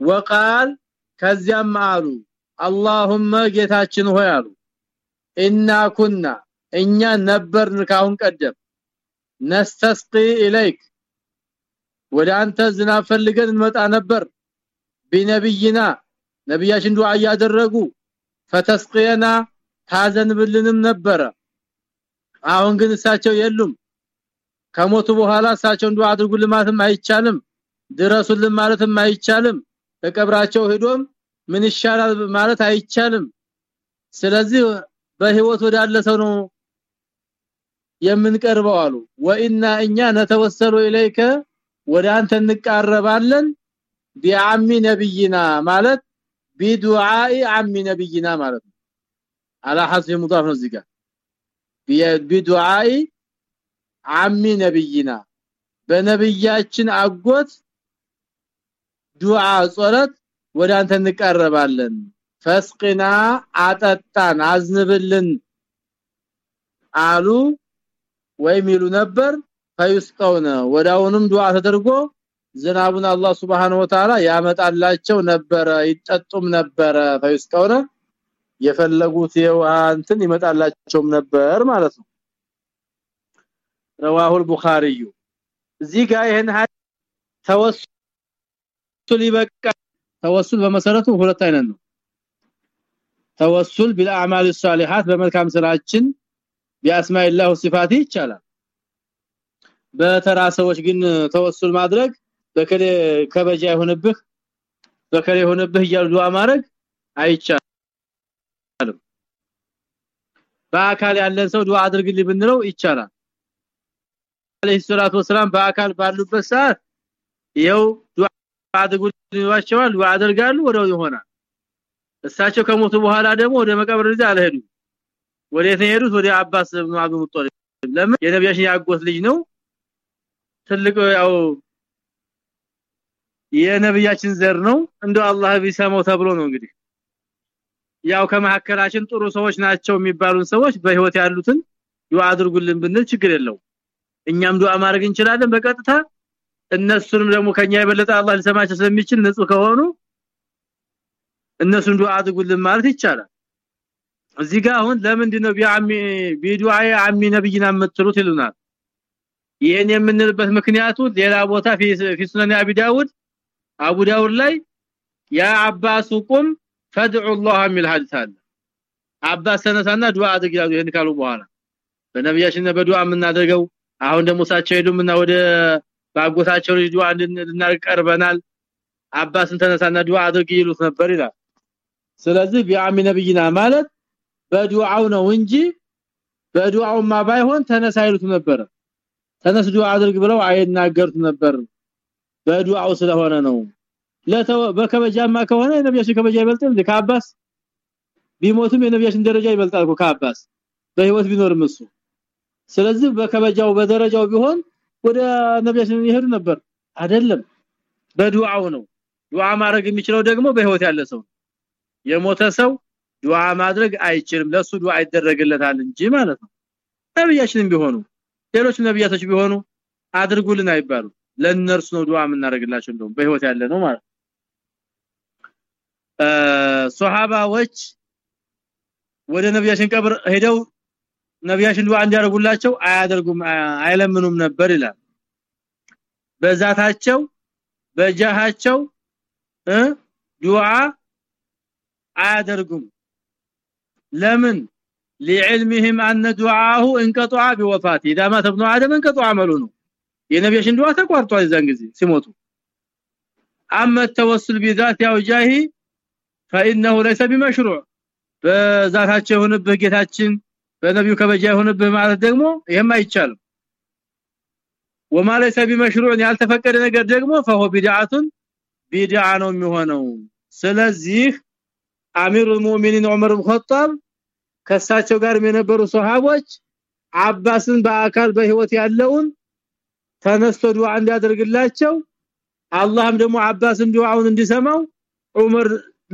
ወቃል ከዚያም አሉ አላሁመ ጌታችን ሆይ አሉ። ኢና ኩና እኛ ነበርን ካሁን ቀደም። ነስተስቂ ኢለይክ ወደ አንተ ዝናብ ፈልገን እንመጣ ነበር። ቢነብይና ነብያችን ዱዓ ያደረጉ ፈተስቂየና ታዘንብልንም ነበረ። አሁን ግን እሳቸው የሉም። ከሞቱ በኋላ እሳቸውን ዱዓ አድርጉልን ማለትም አይቻልም ድረሱልን ማለትም አይቻልም እቀብራቸው ሄዶም ምን ይሻላል ማለት አይቻልም። ስለዚህ በህይወት ወዳለ ሰው ነው የምንቀርበው አሉ። ወኢና እኛ ነተወሰሉ ኢለይከ ወደ አንተ እንቃረባለን ቢአሚ ነብይና ማለት ቢዱዓኢ ዓሚ ነብይና ማለት ነው። አላ ሐስብ ሙዳፍ ነው እዚህ ጋር። ቢዱዓኢ ነብይና በነብያችን አጎት ዱዓ ጸሎት ወደ አንተ እንቀርባለን ፈስቅና አጠጣን አዝንብልን አሉ ወይም ይሉ ነበር ፈይስቀውነ ወዳውንም ዱዓ ተደርጎ ዝናቡን አላህ Subhanahu Wa Ta'ala ያመጣላቸው ነበረ ይጠጡም ነበረ ፈይስቀውነ የፈለጉት የውሃ እንትን ይመጣላቸውም ነበር ማለት ነው رواه البخاري እዚህ ጋር ይሄን ተወሱል ይበቃ ተወሱል በመሰረቱ ሁለት አይነት ነው ተወሱል بالأعمال الصالحات በመልካም ስራችን بأسماء الله وصفاته ይቻላል በተራ ሰዎች ግን ተወሱል ማድረግ በከለ ከበጃ ይሆንብህ በከለ ይሆንብህ እያሉ ዱዓ ማድረግ አይቻልም በአካል ያለን ሰው ዱዓ አድርግልኝ ብንለው ይቻላል አለይሂ ሰላቱ ወሰለም በአካል ባሉበት ሰዓት ይኸው ዱዓ አድርጉልኝዋቸዋል ዱዓ አደርጋሉ ወደው ይሆናል። እሳቸው ከሞቱ በኋላ ደግሞ ወደ መቃብር ልጅ አልሄዱ ወዴት ሄዱት ወደ አባስ ኢብኑ አብዱ ለምን? የነብያችን ያጎት ልጅ ነው። ትልቅ ያው የነብያችን ዘር ነው። እንደው አላህ ቢሰማው ተብሎ ነው እንግዲህ። ያው ከመሐከላችን ጥሩ ሰዎች ናቸው የሚባሉን ሰዎች በህይወት ያሉትን ዱዓ አድርጉልን ብንል ችግር የለው እኛም ዱዓ ማድረግ እንችላለን በቀጥታ እነሱንም ደግሞ ከኛ የበለጠ አላህ ሊሰማቸው ስለሚችል ንጹህ ከሆኑ እነሱን ዱዓ አድርጉልን ማለት ይቻላል እዚህ ጋር አሁን ለምንድን ነው ቢአሚ ቢዱዓይ አሚ ነብይና የምትሉት ይሉናል ይሄን የምንልበት ምክንያቱ ሌላ ቦታ ፊ ሱነን አቢ ዳውድ አቡ ዳውድ ላይ ያ አባሱ ቁም ፈድዑ الله ሚል ሐዲስ አለ አባስ ተነሳና ዱዓ አድርግ ይላሉ ይሄን ካሉ በኋላ በነብያችን በዱዓ የምናደርገው አሁን ደግሞ ሳቸው ሄዱምና ወደ ባጎታቸው ልጅ ዱዓ እንድናደርግ ቀርበናል። አባስን ተነሳና ዱዓ አድርግ ይሉት ነበር ይላል። ስለዚህ ቢአሚ ነብይና ማለት በዱዓው ነው እንጂ በዱዓውማ ባይሆን ተነሳ ይሉት ነበር። ተነስ ዱዓ አድርግ ብለው አይናገሩት ነበር። በዱዓው ስለሆነ ነው። በከበጃማ ከሆነ የነብያችን ከበጃ ይበልጥም ከአባስ? ቢሞትም የነብያችን ደረጃ ይበልጣል ከአባስ። በህይወት ቢኖርም እሱ። ስለዚህ በከበጃው በደረጃው ቢሆን ወደ ነብያችን ይሄዱ ነበር። አይደለም በዱዓው ነው። ዱዓ ማድረግ የሚችለው ደግሞ በህይወት ያለ ሰው የሞተ ሰው ዱዓ ማድረግ አይችልም። ለሱ ዱዓ ይደረግለታል እንጂ ማለት ነው። ነብያችንም ቢሆኑ ሌሎች ነብያቶች ቢሆኑ አድርጉልን አይባሉ ለነርሱ ነው ዱዓ የምናደርግላቸው እንደውም በህይወት ያለ ነው ማለት እ ሱሐባዎች ወደ ነብያችን ቀብር ሄደው ነብያችን ዱዓ እንዲያደርጉላቸው አያደርጉም አይለምኑም ነበር ይላል በዛታቸው በጃሃቸው እ ዱዓ አያደርጉም ለምን لعلمهم ان دعاءه انقطع بوفاته اذا مات ابن ادم انقطع عمله ነው የነብያችን ዱዓ ተቋርጧል እዛን ጊዜ ሲሞቱ اما التوسل بذات او جاه فانه ليس بمشروع በዛታቸው ሆነብህ ጌታችን በነብዩ ከበጃ ሆነብህ ማለት ደግሞ ይሄም አይቻልም وما ليس بمشروع ያልተፈቀደ ነገር ደግሞ فهو بدعه بدعه ነው የሚሆነው ስለዚህ አሚሩ ሙእሚኒን ዑመር ኢብኑ ኸጣብ ከሳቸው ጋር የነበሩ ሱሐቦች አባስን በአካል በህይወት ያለውን ተነስቶ ዱዓ እንዲያደርግላቸው አላህም ደግሞ አባስን ዱዓውን እንዲሰማው ዑመር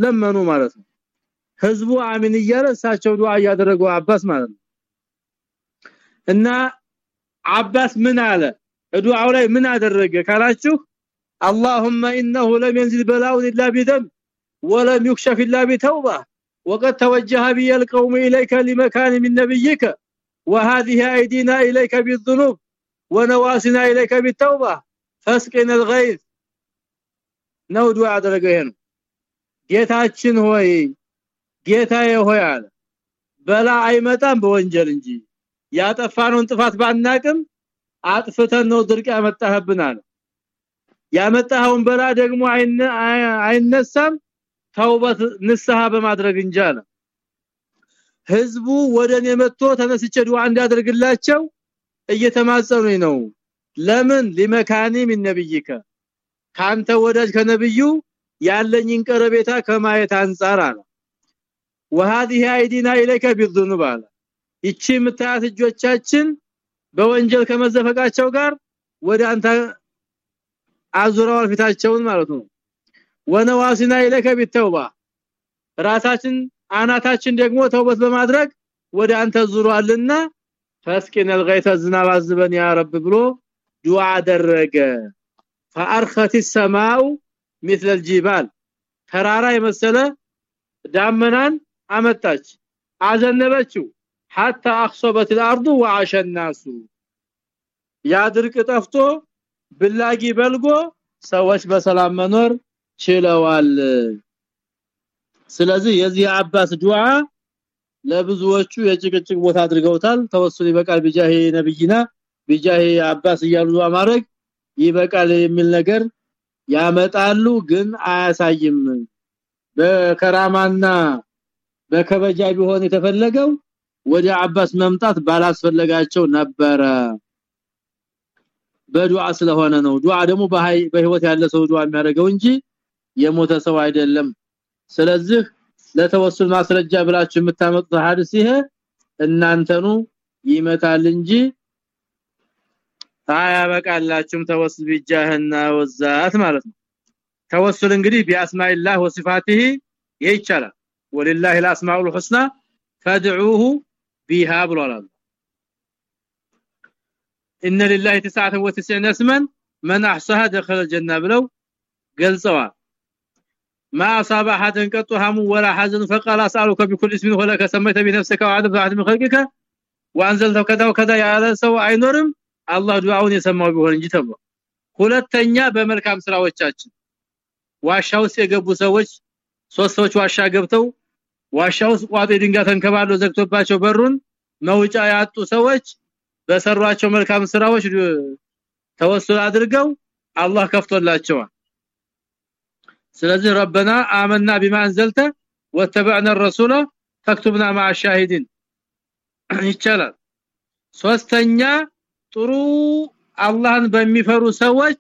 ለመኑ ማለት ነው ህዝቡ አሚን እያለ እሳቸው ዱዓ እያደረጉ አባስ ማለት ነው እና አባስ ምን አለ ዱዓው ላይ ምን አደረገ ካላችሁ اللهم انه لم ينزل بلاء الا بذنب ولم يكشف الا بتوبه وقد توجه بي القوم اليك لمكان من نبيك وهذه ايدينا اليك بالذنوب ونواسنا اليك بالتوبه فاسقنا الغيث ነው ዱዓ አደረገ ይሄን ጌታችን ሆይ ጌታዬ ሆይ አለ በላ አይመጣም በወንጀል እንጂ። ያጠፋነውን ጥፋት ባናቅም አጥፍተን ነው ድርቅ ያመጣህብናል ያመጣኸውን በላ ደግሞ አይነሳም ተውበት ንስሐ በማድረግ እንጂ አለ። ህዝቡ ወደኔ መጥቶ ተነስቼ ዱዓ እንዲያደርግላቸው እየተማጸኑኝ ነው። ለምን? ሊመካኒ ምን ነብይከ ካንተ ወዳጅ ከነብዩ ያለኝን ቀረቤታ ከማየት አንፃር አለ وهذه ايدينا اليك بالذنوب አለ ይቺ ምታት እጆቻችን በወንጀል ከመዘፈቃቸው ጋር ወደ አንተ አዙረዋል ፊታቸውን ማለት ነው ወነዋሲና ኢለከ ቢተውባ ራሳችን አናታችን ደግሞ ተውበት በማድረግ ወደ አንተ ዙሯልና ፈስኪን الغيث ዝናብ አዝበን ያ ረብ ብሎ ዱዓ አደረገ فارخت السماء مثل الجبال ተራራ የመሰለ ዳመናን አመጣች አዘነበችው حتى اخصبت الارض وعاش الناس ያ ድርቅ ጠፍቶ ብላጊ በልጎ ሰዎች በሰላም መኖር ችለዋል ስለዚህ የዚህ አባስ ዱዓ ለብዙዎቹ የጭቅጭቅ ቦታ አድርገውታል ተወሱል ይበቃል ቢጃሂ ነብይና ቢጃሂ አባስ እያሉ ዱዓ ማድረግ ይበቃል የሚል ነገር ያመጣሉ ግን አያሳይም በከራማና በከበጃ ቢሆን የተፈለገው ወደ አባስ መምጣት ባላስፈለጋቸው ነበረ። በዱዓ ስለሆነ ነው። ዱዓ ደግሞ በህይወት ያለ ሰው ዱዓ የሚያደርገው እንጂ የሞተ ሰው አይደለም። ስለዚህ ለተወሱል ማስረጃ ብላችሁ የምታመጡት ሐዲስ ይሄ እናንተኑ ይመታል እንጂ አያበቃላችሁም ተወሱል ቢጃህና ወዛት ማለት ነው። ተወሱል እንግዲህ ቢአስማኢላህ ወሲፋቲሂ ይቻላል ولله الاسماء الحسنى فادعوه بها ብሏል ان لله 99 اسما من احصاها دخل الجنه ብለው ገልጸዋል ما اصاب احد قط هم ولا حزن فقال اسالك بكل اسم هو لك سميت بنفسك وعدم بعد من خلقك وانزلت كذا وكذا ያለ ሰው አይኖርም አላህ ዱዓውን የሰማው ቢሆን እንጂ ተብሎ ሁለተኛ በመልካም ስራዎቻችን ዋሻ ውስጥ የገቡ ሰዎች ሶስት ሰዎች ዋሻ ገብተው ዋሻ ውስጥ ቋጤ ድንጋይ ተንከባሎ ዘግቶባቸው በሩን መውጫ ያጡ ሰዎች በሰሯቸው መልካም ስራዎች ተወሱል አድርገው አላህ ከፍቶላቸዋል ስለዚህ ረበና አመና ቢማ አንዘልተ ወተበዕና الرسول فاكتبنا مع الشاهدين ይቻላል ሶስተኛ ጥሩ አላህን በሚፈሩ ሰዎች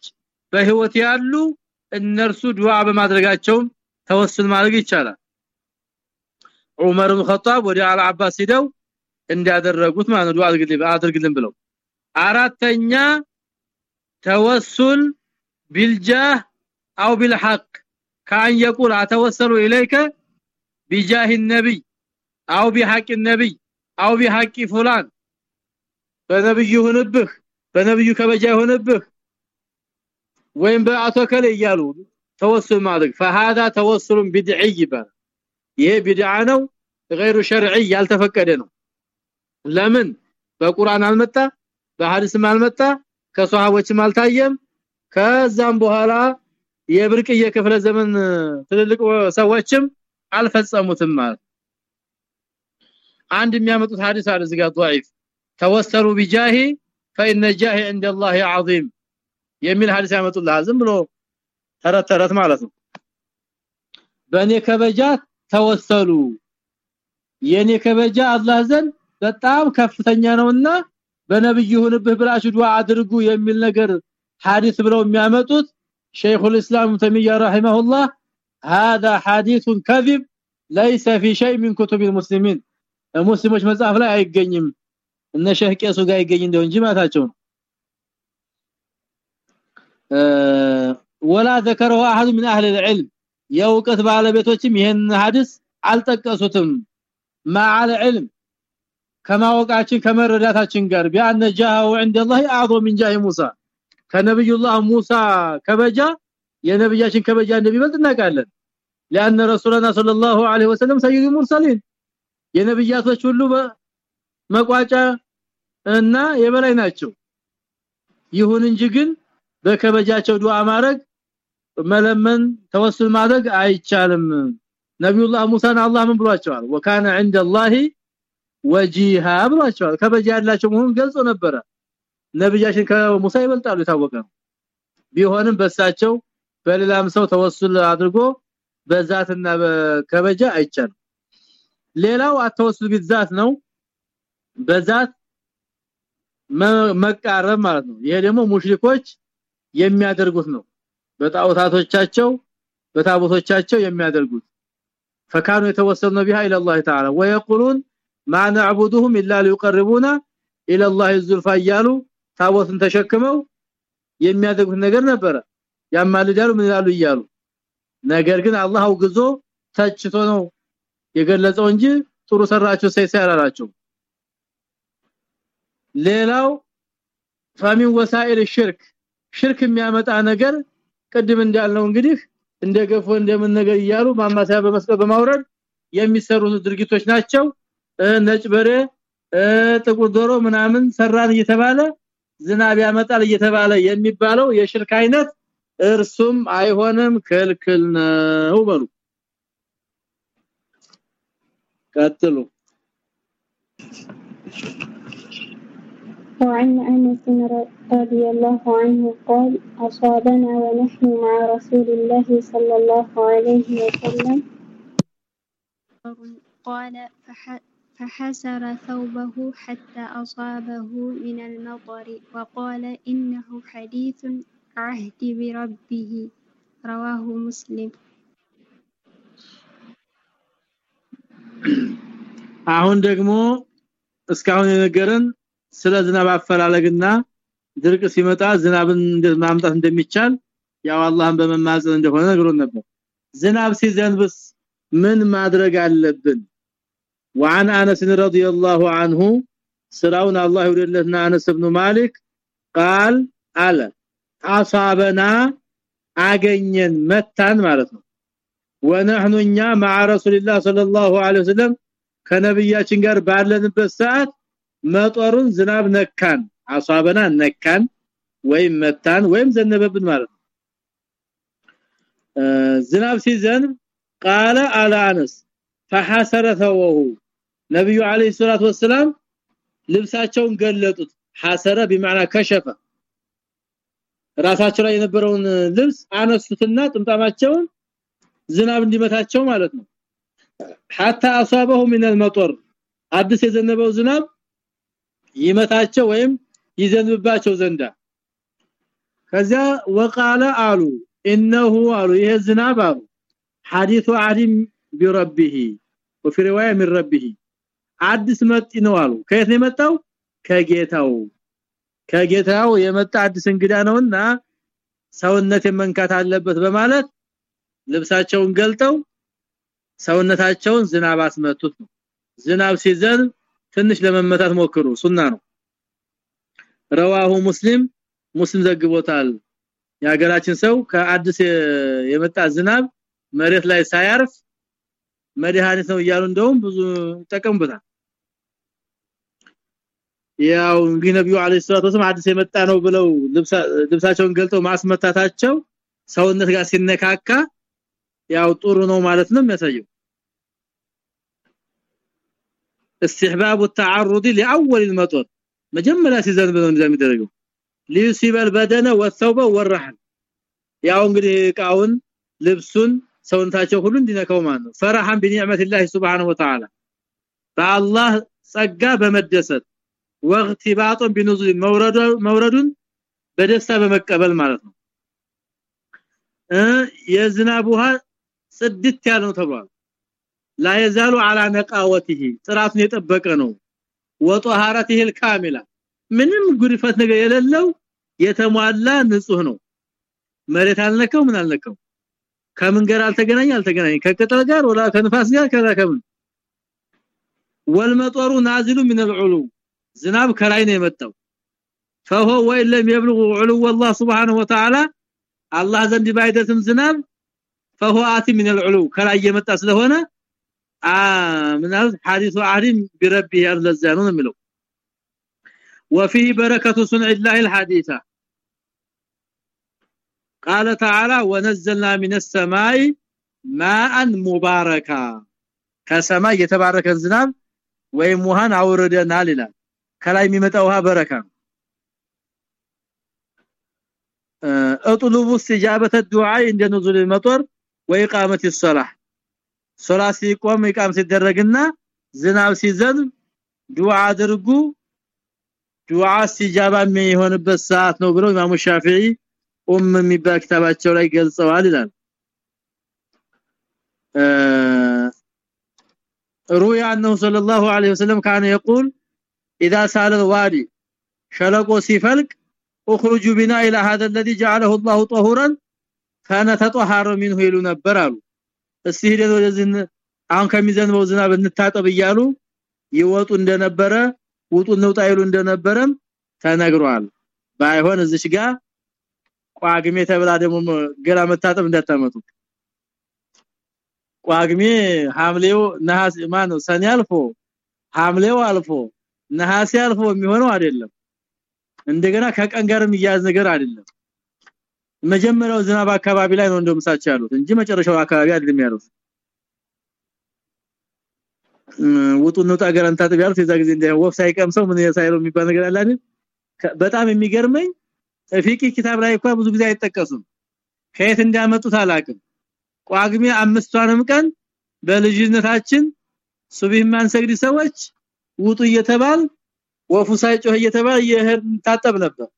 በህይወት ያሉ እነርሱ ዱዓ በማድረጋቸው ተወስል ማድረግ ይቻላል ዑመር ኢብኑ ኸጣብ ወደ አል አባስ ሄደው እንዲያደረጉት ማለት ዱዓ አድርግልን ብለው አራተኛ ተወሱል ቢልጃህ አው ቢልሐቅ ካን يقول اتوسل اليك بجاه النبي او بحق النبي او بحق فلان በነብዩ ይሁንብህ በነብዩ ከበጃ ይሁንብህ ወይም በአቶ ከለ እያሉ ተወሱል ማድረግ فهذا توسل بدعي ይባላል ይሄ ቢድዓ ነው غير شرعي ያልተፈቀደ ነው ለምን በቁርአን አልመጣ በሐዲስም አልመጣ ከሷሃቦችም አልታየም ከዛም በኋላ የብርቅየ ክፍለ ዘመን ትልልቅ ሰዎችም አልፈጸሙትም ማለት አንድ የሚያመጡት ሐዲስ አለ እዚህ ጋር ضعيف ተወሰሉ ቢጃሂ فإن الجاه عند الله عظيم የሚል ሐዲስ ያመጡልሃል ዝም ብሎ ተረት ተረት ማለት ነው በእኔ ከበጃ ተወሰሉ የኔ ከበጃ አላህ ዘንድ በጣም ከፍተኛ ነውና በነብዩ ይሁንብህ ብላችሁ ዱዓ አድርጉ የሚል ነገር ሐዲስ ብለው የሚያመጡት ሸይኹ الاسلام تيميه رحمه الله هذا حديث كذب ليس في شيء من كتب المسلمين ሙስሊሞች መጽሐፍ ላይ አይገኝም እነ ሸህ ቄሱ ጋር ይገኝ እንደው እንጂ ማታቸው ولا ذكره احد من اهل العلم የውቀት ባለቤቶችም ይሄን ሐዲስ አልጠቀሱትም مع العلم ከማወቃችን ከመረዳታችን ጋር ቢአነ ጃሁ عند الله اعظم من جاه موسى ከነብዩላህ ሙሳ ከበጃ የነብያችን ከበጃ እንደሚበልጥ እናውቃለን لان رسولنا صلى الله عليه وسلم سيد المرسلين የነብያቶች ሁሉ መቋጫ እና የበላይ ናቸው ይሁን እንጂ ግን በከበጃቸው ዱዓ ማድረግ መለመን ተወስል ማድረግ አይቻልም ነብዩላህ ሙሳን አላህ ምን ብሏቸዋል ወካነ عند الله وجيها ብሏቸዋል ከበጃ ያላቸው መሆኑን ገልጾ ነበረ ነብያችን ከሙሳ ይበልጣሉ የታወቀ ነው ቢሆንም በሳቸው በሌላም ሰው ተወስል አድርጎ በዛትና በከበጃ አይቻልም ሌላው አተወስል ቢዛት ነው በዛት መቃረብ ማለት ነው ይሄ ደግሞ ሙሽሪኮች የሚያደርጉት ነው በጣዖታቶቻቸው በታቦቶቻቸው የሚያደርጉት فكانوا يتوسلون بها الى الله تعالى ويقولون ما نعبدهم الا ليقربونا الى الله الزلفى እያሉ ታቦትን ተሸክመው የሚያደርጉት ነገር ነበረ ያማልዳሉ ምን ይላሉ እያሉ ነገር ግን አላህ አውግዞ ተችቶ ነው የገለጸው እንጂ ጥሩ ሰራቸው ሳይሰራራቸው ሌላው فمن وسائل الشرك ሽርክ የሚያመጣ ነገር ቅድም እንዳልነው እንግዲህ እንደገፎ እንደምን ነገር እያሉ ማማሰያ በመስቀል በማውረድ የሚሰሩ ድርጊቶች ናቸው። ነጭ በሬ ጥቁር ዶሮ ምናምን ሰራን እየተባለ ዝናብ ያመጣል እየተባለ የሚባለው የሽርክ አይነት እርሱም አይሆንም ክልክል ነው በሉ። ቀጥሉ وعن أنس رضي الله عنه قال أصابنا ونحن مع رسول الله صلى الله عليه وسلم قال فحسر ثوبه حتى أصابه من المطر وقال إنه حديث عهد بربه رواه مسلم <clears throat> አሁን ደግሞ እስካሁን የነገረን ስለ ዝናብ አፈላለግና ድርቅ ሲመጣ ዝናብን ማምጣት እንደሚቻል ያው አላህን በመማፀን እንደሆነ ነግሮን ነበር ዝናብ ሲዘንብስ ምን ማድረግ አለብን وعن انس رضي الله عنه ስራውን አላህ ይወደለትና አነስ ኢብኑ ማሊክ قال አለ አሳበና አገኘን መታን ማለት ነው ወነህኑ እኛ مع رسول الله صلى الله عليه وسلم ከነብያችን ጋር ባለንበት ሰዓት መጦሩን ዝናብ ነካን አሳበና ነካን ወይም መታን ወይም ዘነበብን ማለት ነው ዝናብ ሲዘንብ قال على انس فحسر ثوه ነብዩ አለይሂ ሰላቱ ወሰለም ልብሳቸውን ገለጡት ሐሰረ بمعنى كشف ራሳቸው ላይ የነበረውን ልብስ አነሱትና ጥምጣማቸውን ዝናብ እንዲመታቸው ማለት ነው حتى اصابه من المطر አዲስ የዘነበው ዝናብ ይመታቸው ወይም ይዘንብባቸው ዘንዳ ከዛ ወቃለ አሉ انه አሉ ይሄ ዝናብ አሉ ሐዲሱ አዲም بربه وفي روايه من ربه አዲስ መጥ ነው አሉ ከየት ነው የመጣው ከጌታው ከጌታው የመጣ አዲስ እንግዳ ነውና ሰውነት መንካት አለበት በማለት ልብሳቸውን ገልጠው ሰውነታቸውን ዝናብ አስመቱት ነው ዝናብ ሲዘን ትንሽ ለመመታት ሞክሩ። ሱና ነው። ረዋሁ ሙስሊም ሙስሊም ዘግቦታል። የሀገራችን ሰው ከአዲስ የመጣ ዝናብ መሬት ላይ ሳያርፍ መድኃኒት ነው እያሉ እንደውም ብዙ ተቀምበታል ያው እንግዲህ ነብዩ አለይሂ ሰላቱ ወሰለም አዲስ የመጣ ነው ብለው ልብሳቸውን ገልጠው ማስመታታቸው ሰውነት ጋር ሲነካካ ያው ጥሩ ነው ማለት ነው የሚያሳየው استحباب التعرض لاول المطر መጀመሪያ ሲዘንብ ነው እንደዛ የሚደረገው ليصيب البدن والثوب والرحل ያው እንግዲህ ቃውን ልብሱን ሰውነታቸው ሁሉ እንዲነካው ማለት ነው ፈራሃን በኒዕመት الله سبحانه وتعالى በአላህ ጸጋ በመደሰት ወግቲባጦ ቢኑዙል መውረዱ መውረዱን በደስታ በመቀበል ማለት ነው እ የዝናብ ውሃ ጽድት ያለ ነው ተብሏል لا يزال على نقاوته ጥራቱን የጠበቀ ነው። ወጧሃራته الكامله ምንም ጉድፈት ነገር የሌለው የተሟላ ንጹህ ነው። መሬት አልነከው ምን አልነከው ከምን ጋር አልተገናኘ አልተገናኘ። ከቅጠል ጋር ወላ ከንፋስ ጋር ከዛ والمطر نازل من العلو ዝናብ ከላይ ነው የመጣው። فهو وإن لم يبلغ علو الله سبحانه وتعالى الله ዘንድ ባይደርስም ዝናብ فهو آتي من العلو ከላይ የመጣ ስለሆነ ምናል ሐዲሱ አህሪም بربه ያለዛኑ ነው የሚለው وفيه بركه صنع الله الحديثه قال تعالى ونزلنا من السماء ماء مباركا ከሰማይ የተባረከ ዝናብ ወይም ውሃን አውርደናል ይላል ከላይ የሚመጣ ውሃ በረካ اطلب استجابه الدعاء عند نزول المطر واقامه الصلاه ሶላት ሲቆም ኢቃም ሲደረግና ዝናብ ሲዘንብ ዱዓ አድርጉ ዱዓ ሲጃባ የሚሆንበት ሰዓት ነው ብለው ኢማሙ ሻፊዒ ኡም የሚባል ክታባቸው ላይ ገልጸዋል ይላል روي انه صلى الله عليه وسلم كان يقول اذا سال الوادي شلقوا سيفلق اخرجوا بنا الى هذا الذي جعله الله طهورا فنتطهر منه ይሉ ነበር አሉ እስቲ ሄደን ወደዚህ አሁን ከሚዘንበው ዝናብ እንታጠብ እያሉ ይወጡ እንደነበረ ውጡ ነው ጣይሉ እንደነበረም ተነግሯል። ባይሆን እዚሽ ጋር ቋግሜ ተብላ ደግሞ ገላ መታጠብ እንዳታመጡ ቋግሜ ሐምሌው ነሐስ ማነው? ሰኔ አልፎ ሐምሌው አልፎ ነሐሴ አልፎ የሚሆነው አይደለም። እንደገና ከቀን ጋርም ይያዝ ነገር አይደለም መጀመሪያው ዝናብ አካባቢ ላይ ነው እንደምሳች ያሉት እንጂ መጨረሻው አካባቢ አይደለም ያሉት። ውጡ ነው ታገራን ታጥብ ያሉት ጊዜ እንደ ወፍ ሳይቀምሰው ምን ሳይለው የሚባል ነገር አለ አይደል? በጣም የሚገርመኝ ፊቂ ኪታብ ላይ እንኳን ብዙ ጊዜ አይጠቀሱም። ከየት እንዲያመጡት አላቅም ቋግሜ አምስቷንም ቀን በልጅነታችን ሱብህ ማንሰግድ ሰዎች ውጡ እየተባል ወፉ ሳይጮህ እየተባል የህር ታጠብ ነበር።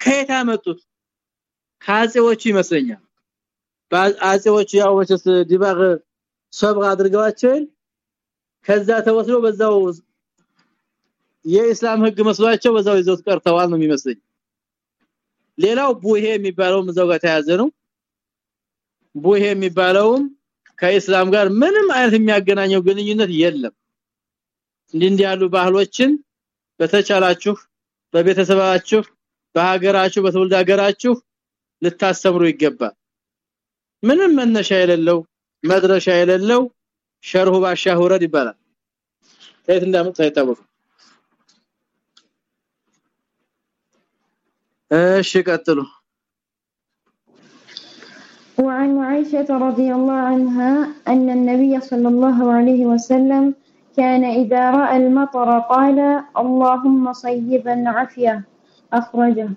ከየት አመጡት ካጼዎቹ ይመስለኛል። አጼዎቹ ያው ወቸስ ዲባግ ሰብር አድርገዋቸው ከዛ ተወስዶ በዛው የኢስላም ህግ መስሏቸው በዛው ይዘውት ቀርተዋል ነው የሚመስለኝ። ሌላው ቡሄ የሚባለው እዛው ጋር ተያዘ ነው። ቡሄ የሚባለውም ከኢስላም ጋር ምንም አይነት የሚያገናኘው ግንኙነት የለም። እንዲህ እንዲህ ያሉ ባህሎችን በተቻላችሁ በቤተሰባችሁ በሀገራችሁ በትውልድ ሀገራችሁ ልታስተምሩ ይገባል ምንም መነሻ የሌለው መድረሻ የሌለው ሸርሁ ባሻሁረድ ይባላል ከየት እንዳመጣ አይታወቅም እሺ ቀጥሉ وعن عائشة رضي الله عنها أن النبي صلى الله عليه وسلم كان إذا رأى المطر قال اللهم صيبا عافية أخرجه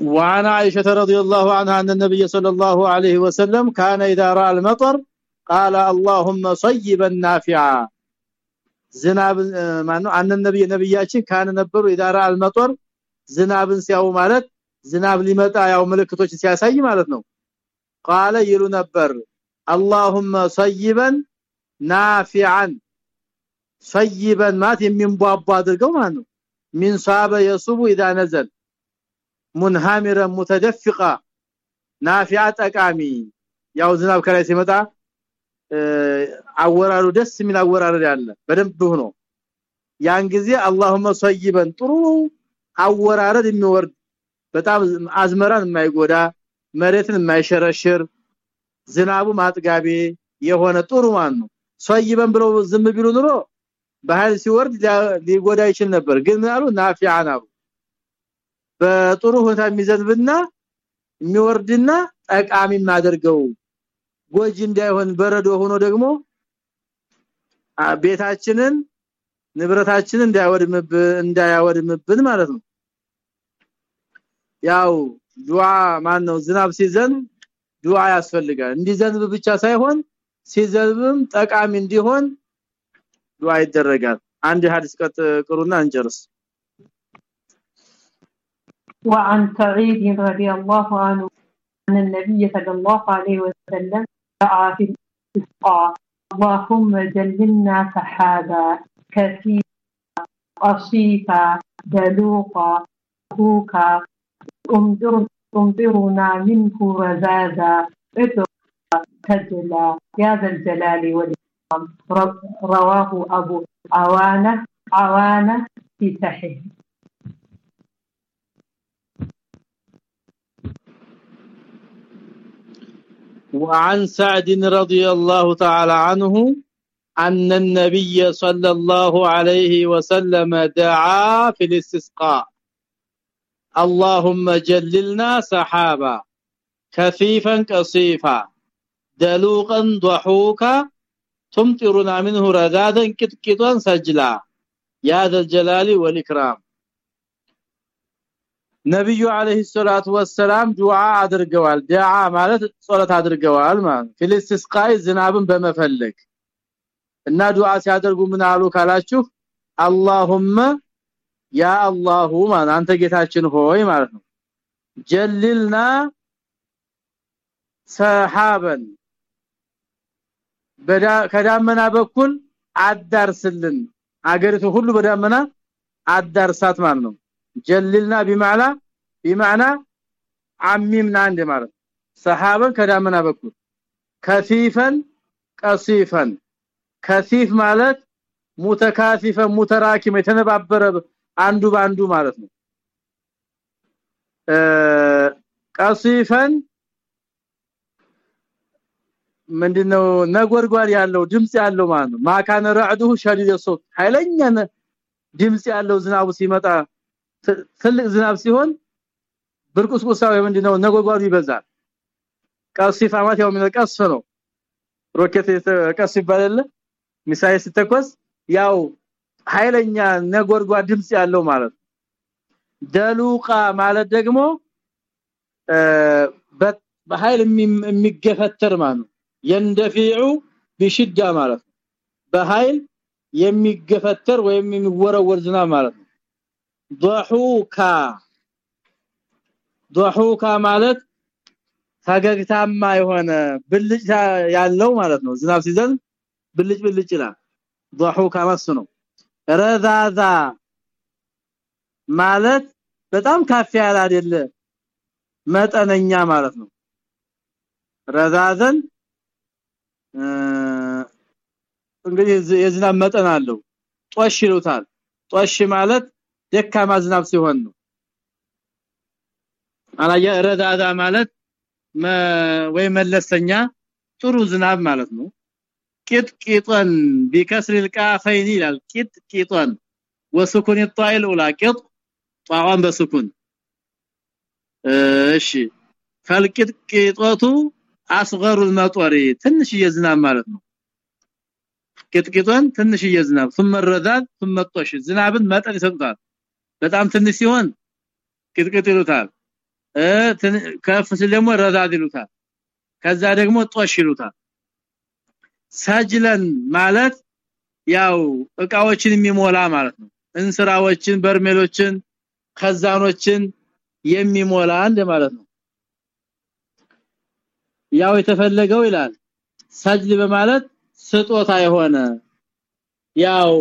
وعن عائشة رضي الله عنها أن النبي صلى الله عليه وسلم كان إذا رأى المطر قال اللهم صيبا نافعا ዝናብ ማነው አን ነብይ ነብያችን ካነ ነበሩ ኢዳራ አልመጦር ዝናብን ሲያው ማለት ዝናብ ሊመጣ ያው ምልክቶች ሲያሳይ ማለት ነው ቃለ ይሉ ነበር اللهم صيبا نافعا صيبا ማት የሚንቧቧ አድርገው ማለት ነው من صاب يصب اذا نزل منهمرا متدفقا نافعا ጠቃሚ ያው ዝናብ ከላይ ሲመጣ አወራሩ ደስ የሚል አወራረድ ያለ በደንብ ሆኖ ያን ጊዜ اللهم صيبا ጥሩ አወራረድ የሚወርድ በጣም አዝመራን የማይጎዳ መሬትን የማይሸረሽር ዝናቡ ማጥጋቢ የሆነ ጥሩ ማን ነው ሶይበን ብለው ዝም ቢሉ ኑሮ በኃይል ሲወርድ ሊጎዳ ይችል ነበር ግን ምናሉ ናፊዓና በጥሩ ሁኔታ የሚዘንብና የሚወርድና ጠቃሚ ማደርገው ጎጂ እንዳይሆን በረዶ ሆኖ ደግሞ ቤታችንን ንብረታችንን እንዳያወድምብን እንዳያወድምብን ማለት ነው። ያው ዱዓ ማን ነው ዝናብ ሲዘን ዱዓ ያስፈልጋል። እንዲዘንብ ብቻ ሳይሆን ሲዘንብም ጠቃሚ እንዲሆን ዱዓ ይደረጋል። አንድ ሐዲስ ቀጥሩና እንጨርስ وعن سعيد رضي الله عنه أن النبي صلى الله عليه وسلم دعا في الاستسقاء اللهم جللنا سحابا كثيفا قصيفا دلوقا هوكا امطر تمطرنا منه رزازا تجلى يا ذا الجلال والإكرام. رواه أبو عوانة عوانة في صحيح وعن سعد رضي الله تعالى عنه أن النبي صلى الله عليه وسلم دعا في الاستسقاء. اللهم جللنا سحابا كثيفا قصيفا دلوقا ضحوكا تمطرنا منه رذاذا كتكتا سجلا. يا ذا الجلال والإكرام. ነብዩ አለይሂ ሰላቱ ወሰላም ዱዓ አድርገዋል። ዱዓ ማለት ጸሎት አድርገዋል ማለት ፍልስስቃይ ዝናብን በመፈለግ እና ዱዓ ሲያደርጉ ምን አሉ ካላችሁ አላሁመ ያ አላሁ ማለት አንተ ጌታችን ሆይ ማለት ነው። ጀልልና ሰሃበን ከዳመና በኩል አዳርስልን። አገሪቱ ሁሉ በዳመና አዳርሳት ማለት ነው ጀልልና ቢማላ ቢማና አሚምና እንደ ማለት ሰሃበን ከዳመና በኩል ከሲፈን ቀሲፈን። ከሲፍ ማለት ሙተካሲፈን ሙተራኪም የተነባበረ አንዱ ባንዱ ማለት ነው። ቀሲፈን ምንድነው? ነጎርጓር ያለው ድምጽ ያለው ማለት ነው። ማካነ ረዕዱሁ ሸዲድ ሶት ኃይለኛ ድምጽ ያለው ዝናቡ ሲመጣ ትልቅ ዝናብ ሲሆን ብርቁስቁሳው ምንድነው ነጎጓዱ ይበዛል። ቀሲፋ ማለት ያው ምን ነው። ሮኬት ቀስ ይባላል ሚሳኤል ሲተኮስ ያው ኃይለኛ ነጎርጓድ ድምጽ ያለው ማለት ደሉቃ ማለት ደግሞ በኃይል የሚገፈተር ማለት يندفع بشدة ማለት በኃይል የሚገፈተር ወይም የሚወረወር ዝናብ ማለት ነው ضحوكا ضحوكا ማለት ፈገግታማ የሆነ ብልጭ ያለው ማለት ነው ዝናብ ሲዘን ብልጭ ብልጭ ይላል ضحوكا ማስ ነው ረዛዛ ማለት በጣም ካፍ ያለ አይደለ መጠነኛ ማለት ነው ረዛዘን እንግዲህ የዝናብ መጠን አለው ጦሽ ይሉታል ጦሽ ማለት ደካማ ዝናብ ሲሆን ነው አላየ ረዛዛ ማለት ወይ መለስተኛ ጥሩ ዝናብ ማለት ነው ቂጥቂጠን ቢከስር القافين ይላል ቂጥቂጠን ወስኩን الطائل الاولى ቂጥ ጣዋን በስኩን እሺ ፈልቂጥቂጦቱ አስገሩ المطر ትንሽ የዝናብ ማለት ነው ቂጥቂጦን ትንሽ የዝናብ ثم الرذاذ ثم الطش ዝናብን መጠን ይሰጣል በጣም ትንሽ ሲሆን ቂጥቂጥ ይሉታል። ከፍ ሲል ደግሞ ረዛዝ ይሉታል። ከዛ ደግሞ ጦሽ ይሉታል። ሳጅለን ማለት ያው እቃዎችን የሚሞላ ማለት ነው። እንስራዎችን በርሜሎችን ከዛኖችን የሚሞላ እንደ ማለት ነው። ያው የተፈለገው ይላል ሰጅል በማለት ስጦታ የሆነ ያው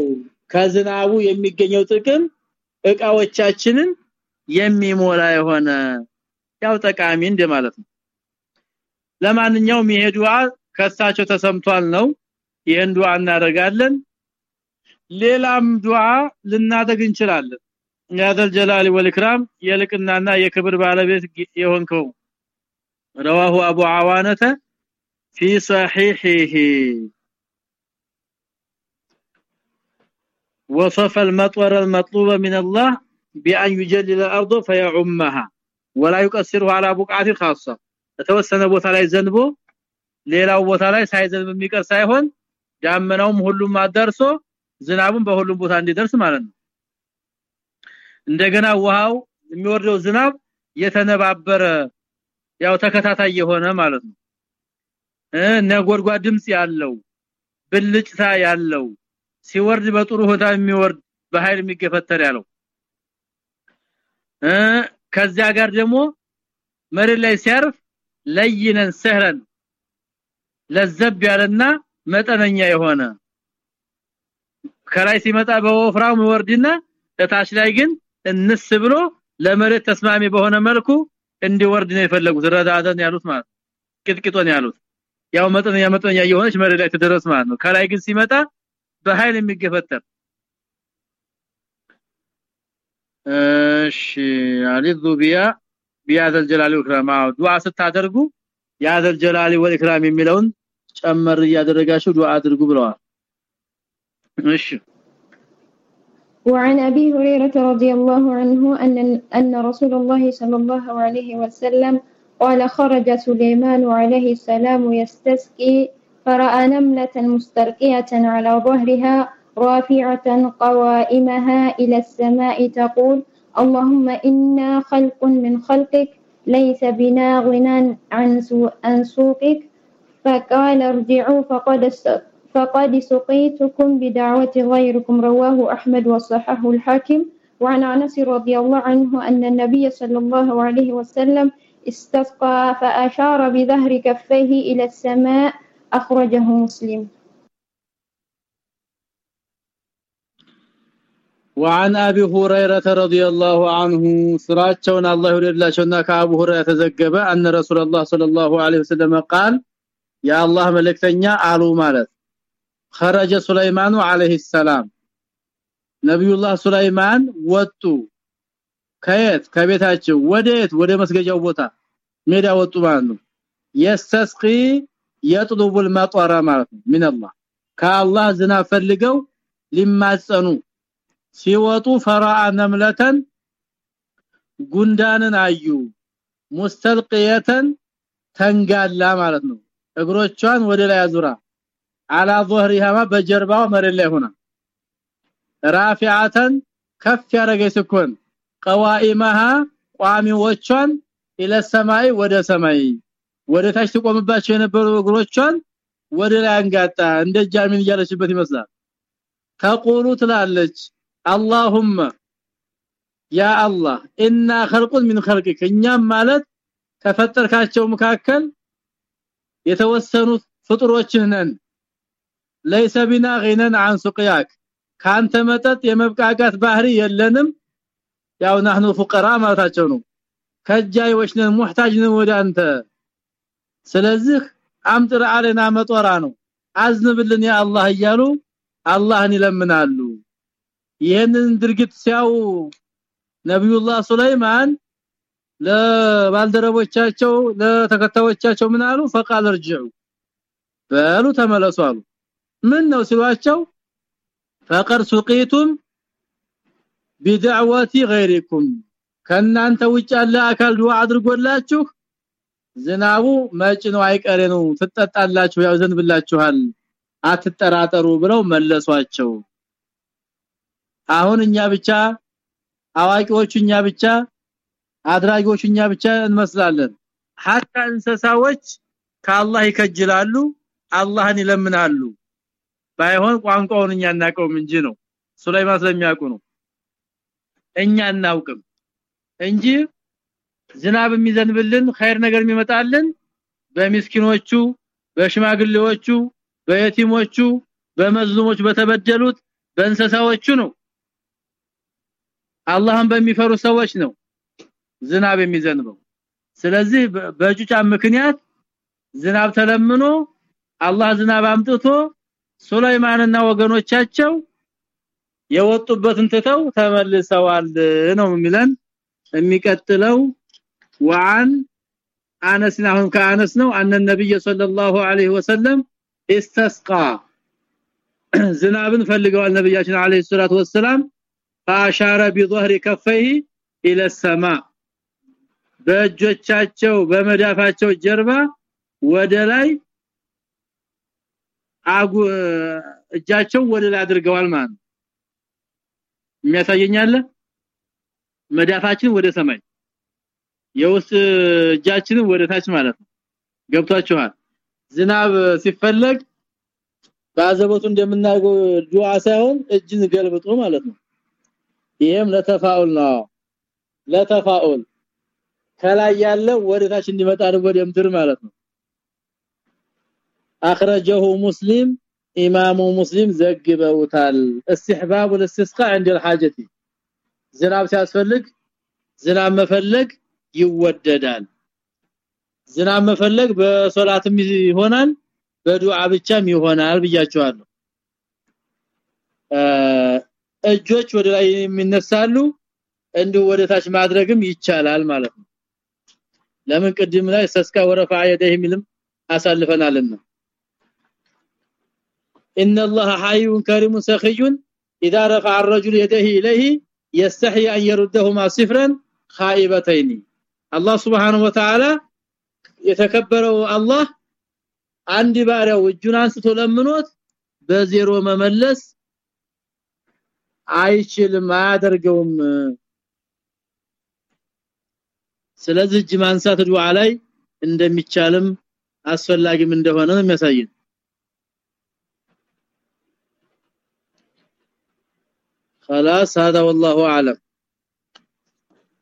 ከዝናቡ የሚገኘው ጥቅም እቃዎቻችንን የሚሞላ የሆነ ያው ጠቃሚ እንደ ማለት ነው ለማንኛውም ይሄ ዱዓ ከሳቸው ተሰምቷል ነው ይሄን ዱዓ እናደርጋለን ሌላም ዱዓ ልናደርግ እንችላለን ያደል ጀላሊ ወልክራም የልቅናና የክብር ባለቤት የሆንከው رواه ابو عوانه في صحيحه وصف المطر المطلوب من الله بأن يجلل الارض فيعمها ولا يقصرها على بقعه خاصه የተወሰነ ቦታ ላይ ዘንቦ ሌላው ቦታ ላይ ሳይዘንብ የሚቀር ሳይሆን ዳመናውም ሁሉም አዳርሶ ዝናቡን በሁሉም ቦታ እንዲደርስ ማለት ነው እንደገና ውሃው የሚወርደው ዝናብ የተነባበረ ያው ተከታታይ የሆነ ማለት ነው እ ነጎድጓድ ድምጽ ያለው ብልጭታ ያለው ሲወርድ በጥሩ ሁኔታ የሚወርድ በኃይል የሚገፈተር ያለው። እ ከዚያ ጋር ደግሞ መሬት ላይ ሲያርፍ ለይነን ሰህረን ለዘብ ያለና መጠነኛ የሆነ ከላይ ሲመጣ በወፍራም ወርድና እታች ላይ ግን እንስ ብሎ ለመሬት ተስማሚ በሆነ መልኩ እንዲወርድ ነው የፈለጉት። ረዳዳን ያሉት ማለት ቅጥቅጦን ያሉት። ያው መጠነኛ መጠነኛ የሆነች መሬት ላይ ተደረስ ማለት ነው። ከላይ ግን ሲመጣ በኃይል የሚገፈተር እሺ አሊ ዙቢያ ቢያዘል ጀላሊ ወክራማ ዱዓ ስታደርጉ ያዘል ጀላሊ ወልክራም የሚለውን ጨመር እያደረጋችሁ ዱዓ አድርጉ ብለዋል እሺ وعن أبي هريرة رضي الله عنه أن أن رسول الله صلى الله عليه وسلم قال خرج سليمان عليه السلام يستسقي فرأى نملة مسترقية على ظهرها رافعة قوائمها إلى السماء تقول اللهم إنا خلق من خلقك ليس بنا غنى عن سوقك. فقال ارجعوا فقد فقد سقيتكم بدعوة غيركم. رواه أحمد وصححه الحاكم. وعن أنس رضي الله عنه أن النبي صلى الله عليه وسلم استسقى فأشار بظهر كفيه إلى السماء أخرجه مسلم وعن ابي هريره رضي الله عنه سراچون الله يرضاቸውና ከአቡ ሁረይራ ተዘገበ ان رسول الله صلى الله عليه وسلم قال يا الله ملكتኛ አሉ ማለት خرج سليمان عليه السلام ነብዩ الله سليمان ወጡ ከየት ከቤታቸው ወዴት ወደ መስገጃው ቦታ ሜዳ ወጡ ማለት ነው يستسقي يطلب المطر ማለት ነው من الله ከአላህ ዝናብ ፈልገው ሊማጸኑ ሲወጡ ፈራአ ነምለተን ጉንዳንን አዩ ሙስተልቂየተን ተንጋላ ማለት ነው እግሮቿን ወደ ላይ አዙራ አላ ظهرها በጀርባው መሬት ላይ ሆና ራፊዓተን ከፍ ያረገ ስኮን ቀዋኢማሃ ቋሚዎቿን ኢለ ሰማይ ወደ ሰማይ ወደ ታች ተቆምባቸው የነበሩ እግሮቿን ወደ ላይ አንጋጣ እንደ ጃሚን እያለችበት ይመስላል ተቆሉ ትላለች اللهم يا الله إنا خلق من خلقك እኛም ማለት ከፈጠርካቸው መካከል የተወሰኑት ፍጡሮችህ ነን ليس بنا غنى عن سقياك ካንተ መጠጥ የመብቃቃት ባህሪ የለንም ያው نحن فقراء ማለታቸው ነው ከጃይዎች ነን ሙህታጅ ነን ወደ አንተ ስለዚህ አምጥር አለና መጦራ ነው አዝንብልን ያ አላህ እያሉ አላህን ይለምናሉ ይሄንን ድርጊት ሲያው ነብዩላህ ሱለይማን ለባልደረቦቻቸው ለተከታዮቻቸው ምን አሉ فقال ارجعوا በሉ ተመለሱ አሉ ምን ነው ሲሏቸው فقد سقيتم بدعوتي غيركم ከናንተ ውጭ ያለ አካል ዱዓ አድርጎላችሁ ዝናቡ መጭ ነው አይቀሬ ነው። ትጠጣላችሁ ያው ዘንብላችኋል አትጠራጠሩ ብለው መለሷቸው። አሁን እኛ ብቻ አዋቂዎቹ እኛ ብቻ አድራጊዎቹ እኛ ብቻ እንመስላለን። ሐታ እንሰሳዎች ከአላህ ይከጅላሉ አላህን ይለምናሉ። ባይሆን ቋንቋውን እኛ እናቀውም እንጂ ነው። ሱለይማን ስለሚያውቁ ነው። እኛ እናውቅም እንጂ ዝናብ የሚዘንብልን ኸይር ነገር የሚመጣልን በሚስኪኖቹ በሽማግሌዎቹ በየቲሞቹ በመዝሉሞች በተበደሉት በእንሰሳዎቹ ነው። አላህን በሚፈሩ ሰዎች ነው ዝናብ የሚዘንበው። ስለዚህ በጩጫ ምክንያት ዝናብ ተለምኖ አላህ ዝናብ አምጥቶ ሱለይማንና ወገኖቻቸው የወጡበትን ትተው ተመልሰዋል ነው የሚለን። የሚቀጥለው وعن انس አሁን ከአነስ ነው አነ ነብይ ሰለላሁ ዐለይሂ ወሰለም استسقى ዝናብን ፈልገዋል ነብያችን አለይሂ ሰላቱ ወሰለም فاشار بظهر كفيه الى السماء በእጆቻቸው በመዳፋቸው ጀርባ ወደ ላይ አጉ እጃቸው ወደ ላይ አድርገዋል ማለት የሚያሳየኛለ መዳፋችን ወደ ሰማይ የውስጥ እጃችንን ወደ ታች ማለት ነው ገብቷችኋል ዝናብ ሲፈለግ ባዘቦቱ እንደምናገው ዱዓ ሳይሆን እጅን ገልብጦ ማለት ነው ይሄም ለተፋኡል ነው ለተፋኡል ከላይ ያለ ወደ ታች እንዲመጣ ወደ ምድር ማለት ነው اخرجه مسلم امام مسلم ዘግበውታል استحباب الاستسقاء عند الحاجه ዝናብ ሲያስፈልግ ዝናብ መፈለግ ይወደዳል ዝናብ መፈለግ በሶላትም ይሆናል በዱዓ ብቻም ይሆናል ብያቸዋለሁ እጆች ወደ ላይ የሚነሳሉ እንዲሁ ወደ ታች ማድረግም ይቻላል ማለት ነው ለምን ቅድም ላይ ሰስካ ወረፋ يديه ሚልም አሳልፈናልና ان الله حي كريم سخي اذا رفع الرجل يديه اليه يستحي ان يردهما صفرا خائبتين الله سبحانه وتعالى የተከበረው አላህ አንድ ባሪያው እጁን አንስቶ ለምኖት በዜሮ መመለስ አይችልም አያደርገውም ስለዚህ እጅ ማንሳት ዱዓ ላይ እንደሚቻልም አስፈላጊም እንደሆነ ነው የሚያሳየን خلاص هذا والله اعلم